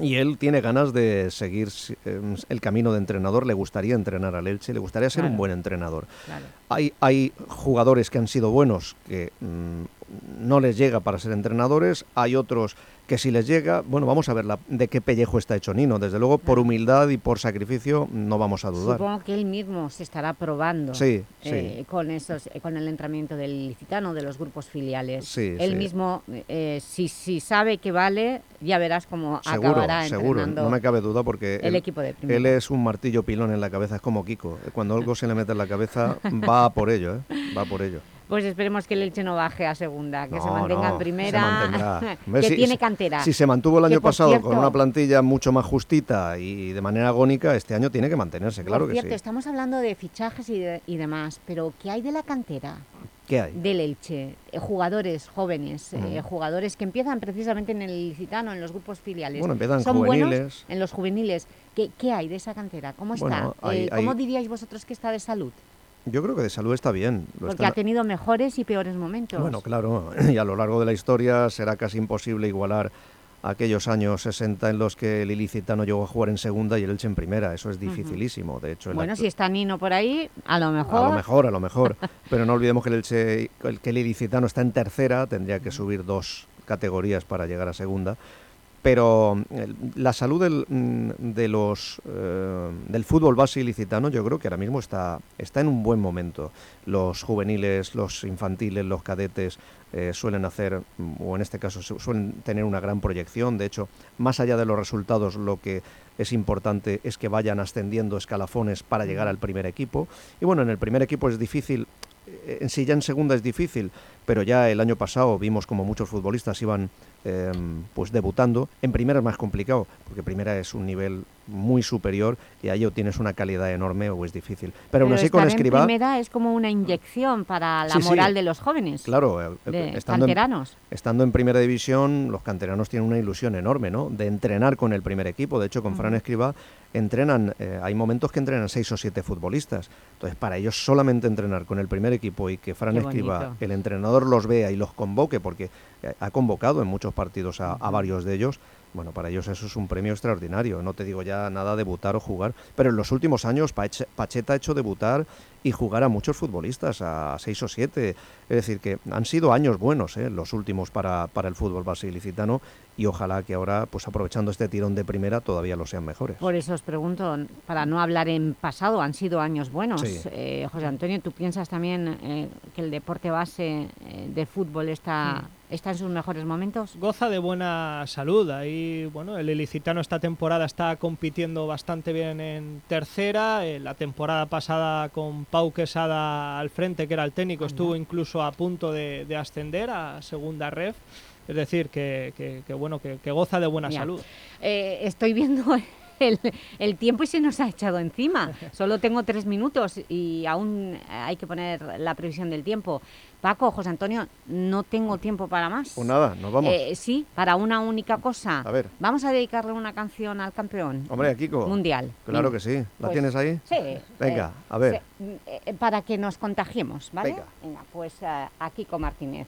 Speaker 21: y él tiene ganas de seguir em, el camino de entrenador, le gustaría entrenar al Elche, le gustaría ser un buen entrenador.
Speaker 3: Claro.
Speaker 21: Hay, hay jugadores que han sido buenos que mm, no les llega para ser entrenadores, hay otros que si les llega, bueno, vamos a ver la- de qué pellejo está hecho Nino. Desde luego, por humildad y por sacrificio, no vamos a dudar.
Speaker 3: Supongo que él mismo se estará probando
Speaker 21: Sí,
Speaker 3: eh, con esos, eh, con el entrenamiento del licitano, de los grupos filiales.
Speaker 21: Sí,
Speaker 3: él mismo, eh, si, si sabe que vale, ya verás cómo
Speaker 21: Seguro,
Speaker 3: acabará
Speaker 21: seguro, no me cabe duda porque
Speaker 3: el
Speaker 21: él,
Speaker 3: equipo de primera.
Speaker 21: él es un martillo pilón en la cabeza, es como Kiko. Cuando algo se le mete en la cabeza, va por ello, ¿eh? va por ello.
Speaker 3: Pues esperemos que el Elche no baje a segunda, que se mantenga
Speaker 21: no,
Speaker 3: en primera, que
Speaker 21: si-
Speaker 3: tiene cantera.
Speaker 21: Si se mantuvo el año pasado con una plantilla mucho más justita y de manera agónica, este año tiene que mantenerse, claro que
Speaker 3: cierto,
Speaker 21: sí.
Speaker 3: estamos hablando de fichajes y, de- y demás, pero ¿qué hay de la cantera
Speaker 21: ¿Qué hay?
Speaker 3: del Elche? Eh, jugadores jóvenes, eh,
Speaker 21: Ujú.
Speaker 3: jugadores que empiezan precisamente en el Licitano, en los grupos filiales.
Speaker 21: Bueno, empiezan
Speaker 3: ¿Son buenos en los juveniles. ¿Qué, qué hay de esa cantera? ¿Cómo está?
Speaker 21: Hay-
Speaker 3: Eh, ¿Cómo
Speaker 21: hay-
Speaker 3: diríais vosotros que está de salud?
Speaker 21: Yo creo que de salud está bien. Lo
Speaker 3: Porque ha tenido mejores y peores momentos.
Speaker 21: Bueno, claro, y a lo largo de la historia será casi imposible igualar aquellos años 60 en los que el Ilicitano llegó a jugar en segunda y el Elche en primera. Eso es dificilísimo. De hecho,
Speaker 3: Bueno, si está Nino por ahí, a lo mejor...
Speaker 21: A lo mejor, a lo mejor. Pero no olvidemos que el, Elche, el que el Ilicitano está en tercera, tendría que subir dos categorías para llegar a segunda. Pero la salud del, mm, de los, eh, del fútbol base ilicitano yo creo que ahora mismo está, está en un buen momento. Los juveniles, los infantiles, los cadetes eh, suelen hacer, mm, o en este caso su- suelen tener una gran proyección. De hecho, más allá de los resultados, lo que es importante es que vayan ascendiendo escalafones para llegar al primer equipo. Y bueno, en el primer equipo es difícil, eh, en sí ya en segunda es difícil, pero ya el año pasado vimos como muchos futbolistas iban eh, pues debutando. En primera es más complicado, porque primera es un nivel muy superior y ahí o tienes una calidad enorme o es difícil. Pero, aún así con Escribá...
Speaker 3: en primera es como una inyección para la
Speaker 21: Sí, sí.
Speaker 3: moral de los jóvenes.
Speaker 21: Claro, eh, eh,
Speaker 3: de
Speaker 21: estando, en,
Speaker 3: canteranos.
Speaker 21: estando en primera división, los canteranos tienen una ilusión enorme, ¿no? De entrenar con el primer equipo. De hecho, con Fran
Speaker 3: Ujú.
Speaker 21: Escribá entrenan, eh, hay momentos que entrenan seis o siete futbolistas. Entonces, para ellos solamente entrenar con el primer equipo y que Fran Escribá, el entrenador los vea y los convoque, porque ha convocado en muchos partidos a, a varios de ellos, bueno, para ellos eso es un premio extraordinario. No te digo ya nada debutar o jugar, pero en los últimos años Pache- Pacheta ha hecho debutar y jugar a muchos futbolistas, a seis o siete. Es decir, que han sido años buenos, ¿eh? los últimos para, para el fútbol base ilicitano y ojalá que ahora, pues aprovechando este tirón de primera, todavía lo sean mejores.
Speaker 3: Por eso os pregunto, para no hablar en pasado, han sido años buenos.
Speaker 21: Sí.
Speaker 3: Eh, José Antonio, ¿tú piensas también eh, que el deporte base de fútbol está, está en sus mejores momentos?
Speaker 22: Goza de buena salud. Ahí, bueno, el ilicitano esta temporada está compitiendo bastante bien en tercera. Eh, la temporada pasada con Pau Quesada al frente, que era el técnico, estuvo incluso a punto de, de ascender a segunda ref. Es decir, que, que- que, bueno, que, que goza de buena salud.
Speaker 3: Eh, estoy viendo el, el tiempo y se nos ha echado encima. Solo tengo tres minutos y aún hay que poner la previsión del tiempo. Paco, José Antonio, no tengo tiempo para más.
Speaker 21: Pues nada, nos vamos.
Speaker 3: Eh, sí, para una única cosa.
Speaker 21: A ver.
Speaker 3: Vamos a dedicarle una canción al campeón
Speaker 21: Hombre, a Kiko.
Speaker 3: mundial.
Speaker 21: Claro que sí. ¿La
Speaker 3: Pues,
Speaker 21: tienes ahí?
Speaker 3: Sí.
Speaker 21: Venga,
Speaker 3: eh,
Speaker 21: a ver.
Speaker 3: se- eh, para que nos contagiemos, ¿vale?
Speaker 21: Venga.
Speaker 3: pues eh, a Kiko Martínez.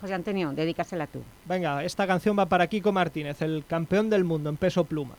Speaker 3: José Antonio, dedícasela tú.
Speaker 22: Venga, esta canción va para Kiko Martínez, el campeón del mundo en peso pluma.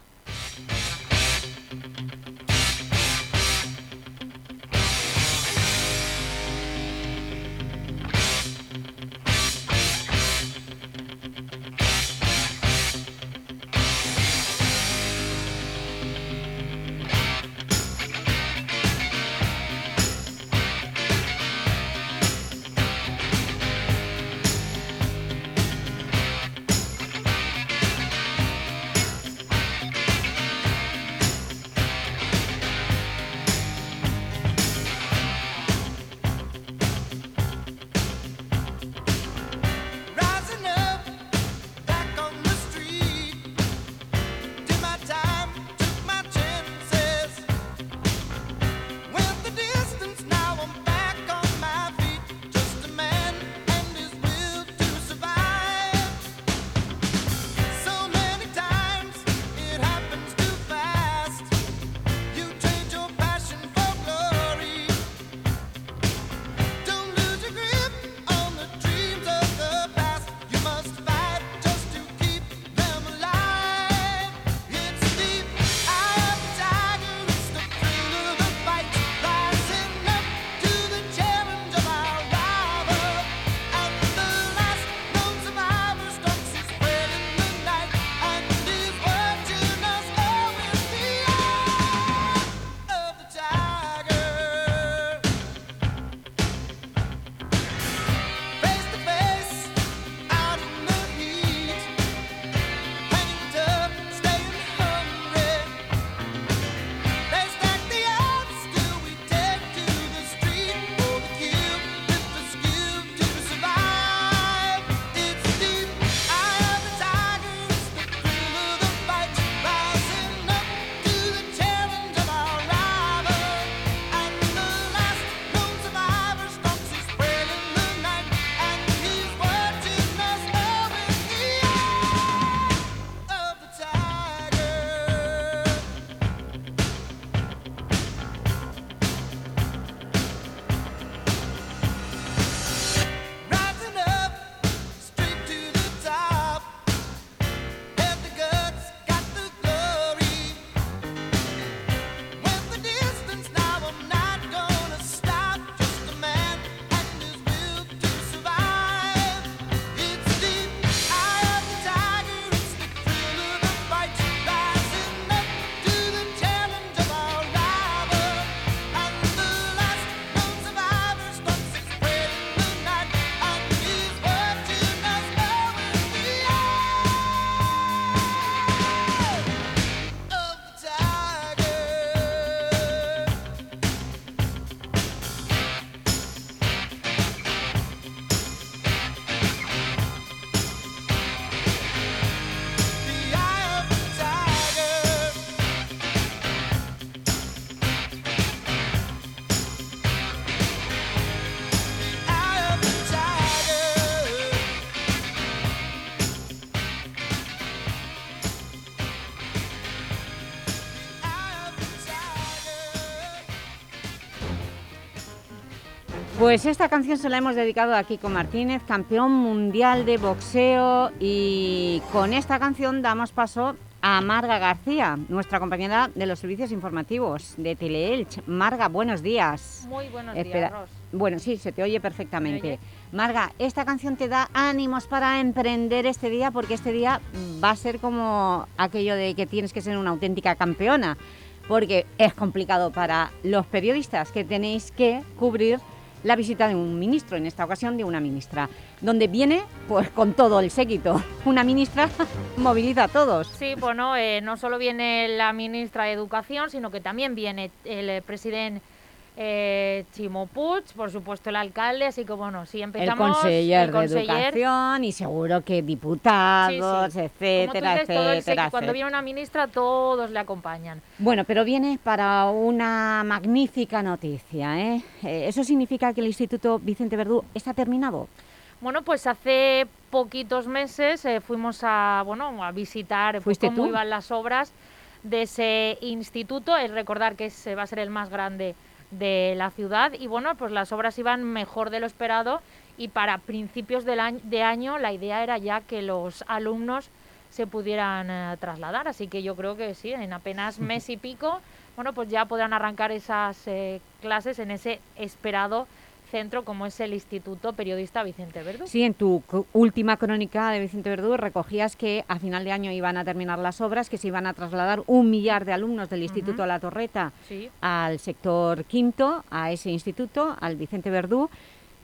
Speaker 3: Pues esta canción se la hemos dedicado a Kiko Martínez, campeón mundial de boxeo y con esta canción damos paso a Marga García, nuestra compañera de los servicios informativos de Teleelch. Marga, buenos días.
Speaker 24: Muy buenos
Speaker 3: Espera-
Speaker 24: días, Ros.
Speaker 3: Bueno, sí, se te oye perfectamente. Marga, esta canción te da ánimos para emprender este día porque este día va a ser como aquello de que tienes que ser una auténtica campeona porque es complicado para los periodistas que tenéis que cubrir la visita de un ministro, en esta ocasión de una ministra, donde viene pues con todo el séquito. Una ministra moviliza a todos.
Speaker 24: Sí, bueno, eh, no solo viene la ministra de Educación, sino que también viene el eh, presidente eh, Chimo Puig, por supuesto el alcalde, así que bueno, si
Speaker 3: El
Speaker 24: empezamos...
Speaker 3: conseller
Speaker 24: el
Speaker 3: de
Speaker 24: conseller,
Speaker 3: Educación y seguro que diputados,
Speaker 24: Sí, sí.
Speaker 3: etcétera,
Speaker 24: como dices,
Speaker 3: etcétera,
Speaker 24: Cuando viene una ministra, todos le acompañan.
Speaker 3: Bueno, pero viene para una magnífica noticia, ¿eh? Eh, ¿Eso significa que el Instituto Vicente Verdú está terminado?
Speaker 24: Bueno, pues hace poquitos meses eh, fuimos a, bueno, a visitar pues,
Speaker 3: ¿Fuiste
Speaker 24: cómo
Speaker 3: tú?
Speaker 24: iban las obras de ese instituto. Es recordar que ese va a ser el más grande de la ciudad y bueno, pues las obras iban mejor de lo esperado y para principios del año, de año la idea era ya que los alumnos se pudieran eh, trasladar, así que yo creo que sí, en apenas mes y pico, bueno, pues ya podrán arrancar esas eh, clases en ese esperado centro como es el Instituto Periodista Vicente Verdú.
Speaker 3: Sí, en tu última crónica de Vicente Verdú recogías que a final de año iban a terminar las obras, que se iban a trasladar un millar de alumnos del Instituto La Torreta
Speaker 24: Sí.
Speaker 3: al sector quinto, a ese instituto, al Vicente Verdú,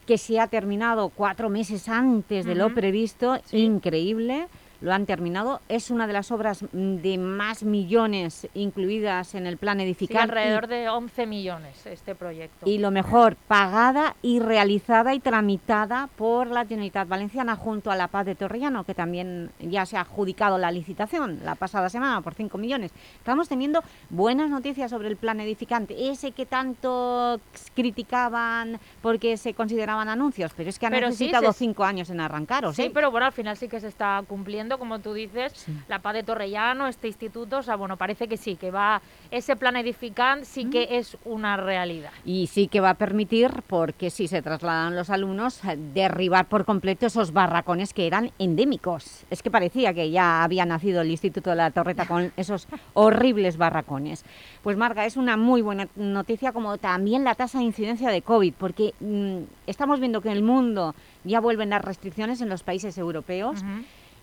Speaker 3: que se ha terminado cuatro meses antes de lo previsto, increíble, lo han terminado. Es una de las obras mm, de más millones incluidas en el plan
Speaker 24: Sí,
Speaker 3: edificante.
Speaker 24: alrededor de 11 millones este proyecto.
Speaker 3: Y lo mejor, pagada y realizada y tramitada por la Generalitat Valenciana junto a La Paz de Torrellano, que también ya se ha adjudicado la licitación la pasada semana por 5 millones. Estamos teniendo buenas noticias sobre el plan edificante, ese que tanto criticaban porque se consideraban anuncios, pero es que ha
Speaker 24: Pero sí,
Speaker 3: necesitado
Speaker 24: se-
Speaker 3: 5 años en arrancar, ¿o
Speaker 24: Sí,
Speaker 3: sí?
Speaker 24: pero bueno, al final sí que se está cumpliendo, como tú dices, la Paz de Torrellano, este instituto, o sea, bueno, parece que sí, que va, ese plan edificante sí que es una realidad.
Speaker 3: Y sí que va a permitir, porque si se trasladan los alumnos, derribar por completo esos barracones que eran endémicos. Es que parecía que ya había nacido el Instituto de la Torreta con esos horribles barracones. Pues Marga, es una muy buena noticia, como también la tasa de incidencia de COVID, porque mm, estamos viendo que en el mundo ya vuelven las restricciones en los países europeos.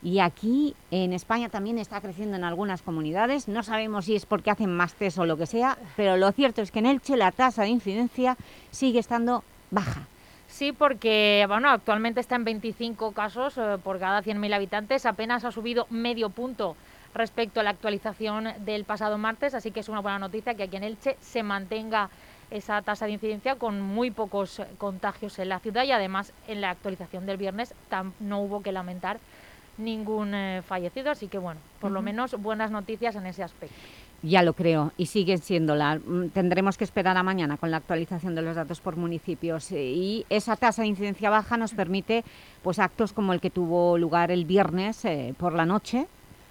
Speaker 3: Y aquí en España también está creciendo en algunas comunidades. No sabemos si es porque hacen más test o lo que sea, pero lo cierto es que en Elche la tasa de incidencia sigue estando baja.
Speaker 24: Sí, porque bueno, actualmente está en 25 casos eh, por cada 100.000 habitantes, apenas ha subido medio punto respecto a la actualización del pasado martes, así que es una buena noticia que aquí en Elche se mantenga esa tasa de incidencia con muy pocos eh, contagios en la ciudad y además en la actualización del viernes no hubo que lamentar ningún eh, fallecido, así que bueno, por lo menos buenas noticias en ese aspecto.
Speaker 3: Ya lo creo, y siguen siendo la. mm, Tendremos que esperar a mañana con la actualización de los datos por municipios. eh, Y esa tasa de incidencia baja nos permite pues actos como el que tuvo lugar el viernes eh, por la noche,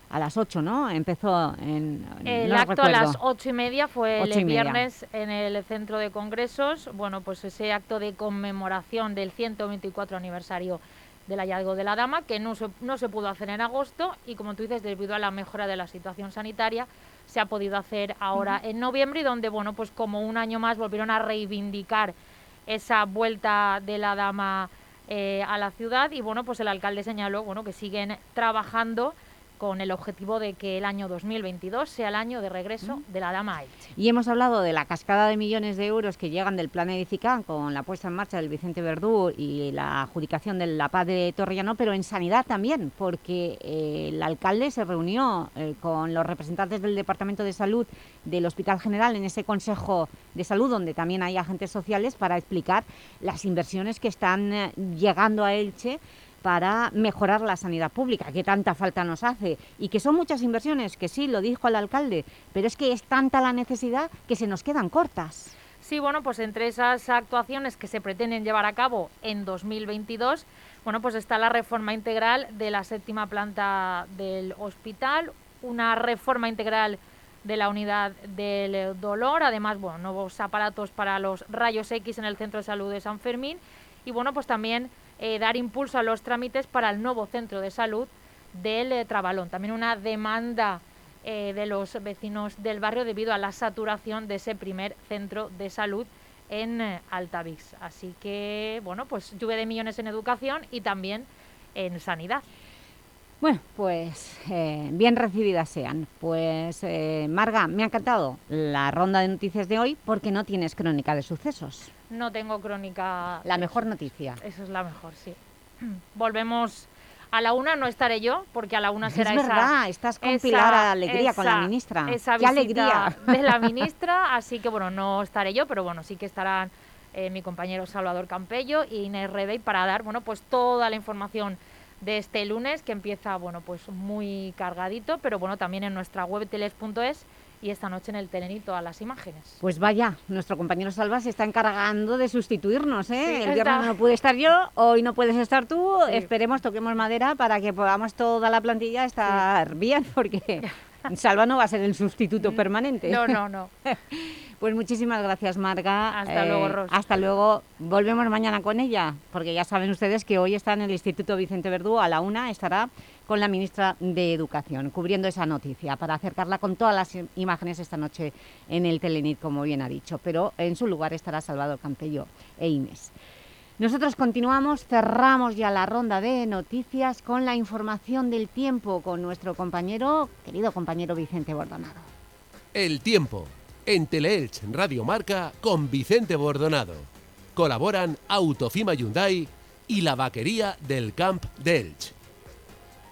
Speaker 3: a las 8, ¿no? Empezó en...
Speaker 24: El
Speaker 3: no
Speaker 24: acto a las ocho y media fue el
Speaker 3: media.
Speaker 24: viernes en el centro de congresos. Bueno, pues ese acto de conmemoración del 124 aniversario del hallazgo de la dama, que no se, no se pudo hacer en agosto y como tú dices, debido a la mejora de la situación sanitaria, se ha podido hacer ahora en noviembre y donde, bueno, pues como un año más volvieron a reivindicar esa vuelta de la dama eh, a la ciudad y bueno, pues el alcalde señaló, bueno, que siguen trabajando con el objetivo de que el año 2022 sea el año de regreso de la dama a Elche.
Speaker 3: Y hemos hablado de la cascada de millones de euros que llegan del Plan Edifican con la puesta en marcha del Vicente Verdú y la adjudicación de la Paz de Torrellano, pero en sanidad también, porque eh, el alcalde se reunió eh, con los representantes del Departamento de Salud del Hospital General en ese Consejo de Salud, donde también hay agentes sociales, para explicar las inversiones que están eh, llegando a Elche para mejorar la sanidad pública, que tanta falta nos hace, y que son muchas inversiones, que sí, lo dijo el alcalde, pero es que es tanta la necesidad que se nos quedan cortas.
Speaker 24: Sí, bueno, pues entre esas actuaciones que se pretenden llevar a cabo en 2022, bueno, pues está la reforma integral de la séptima planta del hospital, una reforma integral de la unidad del dolor. Además, bueno, nuevos aparatos para los rayos X en el Centro de Salud de San Fermín. Y bueno, pues también eh, dar impulso a los trámites para el nuevo centro de salud del eh, Trabalón. También una demanda eh, de los vecinos del barrio debido a la saturación de ese primer centro de salud en eh, Altavix. Así que, bueno, pues lluvia de millones en educación y también en sanidad.
Speaker 3: Bueno, pues eh, bien recibidas sean. Pues eh, Marga, me ha encantado la ronda de noticias de hoy porque no tienes crónica de sucesos.
Speaker 24: No tengo crónica.
Speaker 3: La mejor noticia.
Speaker 24: Eso es la mejor, sí. Volvemos a la una, no estaré yo, porque a la una será
Speaker 3: es
Speaker 24: esa.
Speaker 3: verdad, estás con
Speaker 24: esa-
Speaker 3: Pilar Alegría, con la ministra.
Speaker 24: Esa
Speaker 3: ¡Qué alegría!
Speaker 24: de la ministra, así que bueno, no estaré yo, pero bueno, sí que estarán eh, mi compañero Salvador Campello y Inés Rebey para dar, bueno, pues toda la información de este lunes que empieza, bueno, pues muy cargadito, pero bueno, también en nuestra web teles.es y esta noche en el Telenit todas las imágenes.
Speaker 3: Pues vaya, nuestro compañero Salva se está encargando de sustituirnos, ¿eh?
Speaker 24: Sí,
Speaker 3: El viernes no pude estar yo, hoy no puedes estar tú,
Speaker 24: Sí.
Speaker 3: esperemos, toquemos madera para que podamos toda la plantilla estar bien, porque Salva no va a ser el sustituto permanente.
Speaker 24: No, no, no.
Speaker 3: Pues muchísimas gracias, Marga. Eh,
Speaker 24: Hasta luego, Ros.
Speaker 3: Hasta luego. Volvemos mañana con ella, porque ya saben ustedes que hoy está en el Instituto Vicente Verdú, a la una estará con la ministra de Educación, cubriendo esa noticia, para acercarla con todas las im- imágenes esta noche en el Telenit, como bien ha dicho. Pero en su lugar estará Salvador Campello e Inés. Nosotros continuamos, cerramos ya la ronda de noticias con la información del tiempo con nuestro compañero, querido compañero Vicente Bordonado.
Speaker 25: El tiempo. En Teleelch Radio Marca con Vicente Bordonado. Colaboran Autofima Hyundai y la vaquería del Camp de Elch.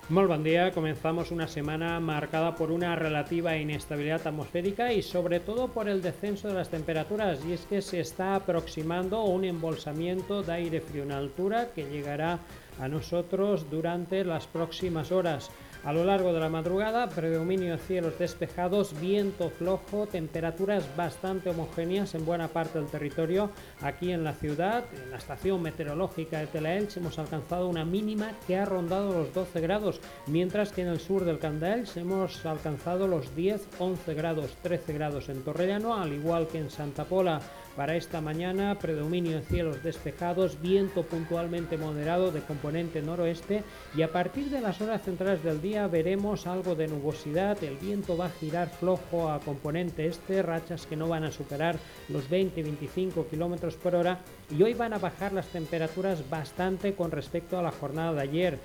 Speaker 23: Molt. Comenzamos una semana marcada por una relativa inestabilidad atmosférica y sobre todo por el descenso de las temperaturas. Y es que se está aproximando un embolsamiento de aire frío en altura que llegará a nosotros durante las próximas horas. A lo largo de la madrugada, predominio cielos despejados, viento flojo, temperaturas bastante homogéneas en buena parte del territorio. Aquí en la ciudad, en la estación meteorológica de Telaelch, hemos alcanzado una mínima que ha rondado los 12 grados, mientras que en el sur del Candaelch hemos alcanzado los 10, 11 grados, 13 grados en Torrellano, al igual que en Santa Pola. Para esta mañana, predominio de cielos despejados, viento puntualmente moderado de componente noroeste y a partir de las horas centrales del día veremos algo de nubosidad, el viento va a girar flojo a componente este, rachas que no van a superar los 20-25 kilómetros por hora y hoy van a bajar las temperaturas bastante con respecto a la jornada de ayer.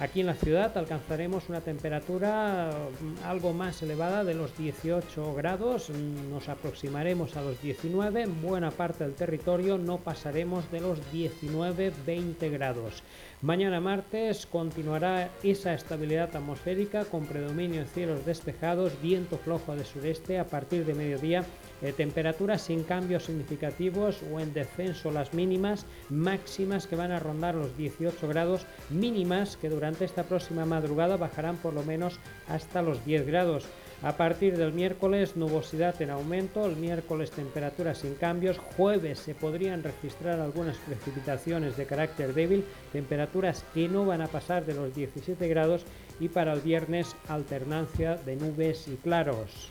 Speaker 23: Aquí en la ciudad alcanzaremos una temperatura mm, algo más elevada de los 18 grados, nos aproximaremos a los 19, en buena parte del territorio no pasaremos de los 19-20 grados. Mañana martes continuará esa estabilidad atmosférica con predominio de cielos despejados, viento flojo de sureste a partir de mediodía, eh, temperaturas sin cambios significativos o en descenso las mínimas, máximas que van a rondar los 18 grados, mínimas que durante esta próxima madrugada bajarán por lo menos hasta los 10 grados. A partir del miércoles, nubosidad en aumento, el miércoles temperaturas sin cambios, jueves se podrían registrar algunas precipitaciones de carácter débil, temperaturas que no van a pasar de los 17 grados y para el viernes alternancia de nubes y claros.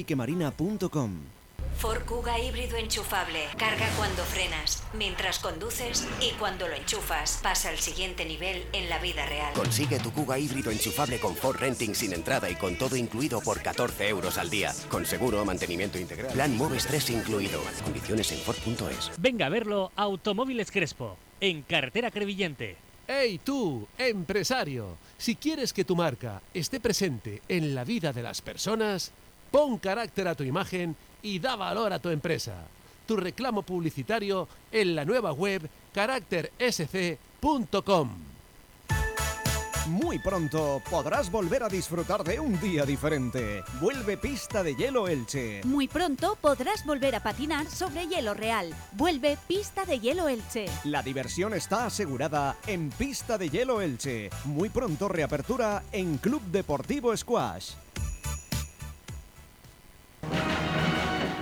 Speaker 18: eliquemarina.com.
Speaker 26: Ford Kuga híbrido enchufable. Carga cuando frenas, mientras conduces y cuando lo enchufas. Pasa al siguiente nivel en la vida real.
Speaker 27: Consigue tu Kuga híbrido enchufable con Ford Renting sin entrada y con todo incluido por 14 euros al día. Con seguro, mantenimiento integral. Plan Moves 3 incluido. Condiciones en Ford.es.
Speaker 28: Venga a verlo Automóviles Crespo, en carretera Crevillente.
Speaker 25: ¡Hey tú, empresario! Si quieres que tu marca esté presente en la vida de las personas, pon carácter a tu imagen y da valor a tu empresa. tu reclamo publicitario en la nueva web caráctersc.com.
Speaker 18: Muy pronto podrás volver a disfrutar de un día diferente. Vuelve Pista de Hielo Elche.
Speaker 7: Muy pronto podrás volver a patinar sobre hielo real. Vuelve Pista de Hielo Elche.
Speaker 18: La diversión está asegurada en Pista de Hielo Elche. Muy pronto reapertura en Club Deportivo Squash.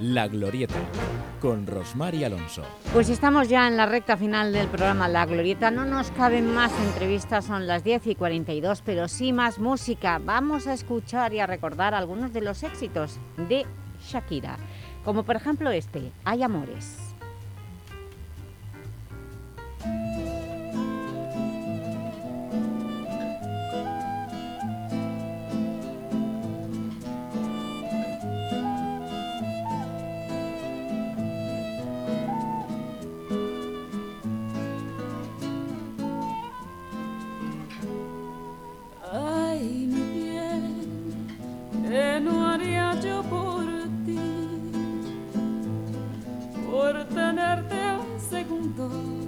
Speaker 2: La Glorieta, con Rosmar y Alonso.
Speaker 3: Pues estamos ya en la recta final del programa La Glorieta. No nos caben más entrevistas, son las 10 y 42, pero sí más música. Vamos a escuchar y a recordar algunos de los éxitos de Shakira, como por ejemplo este, Hay Amores.
Speaker 29: Ti?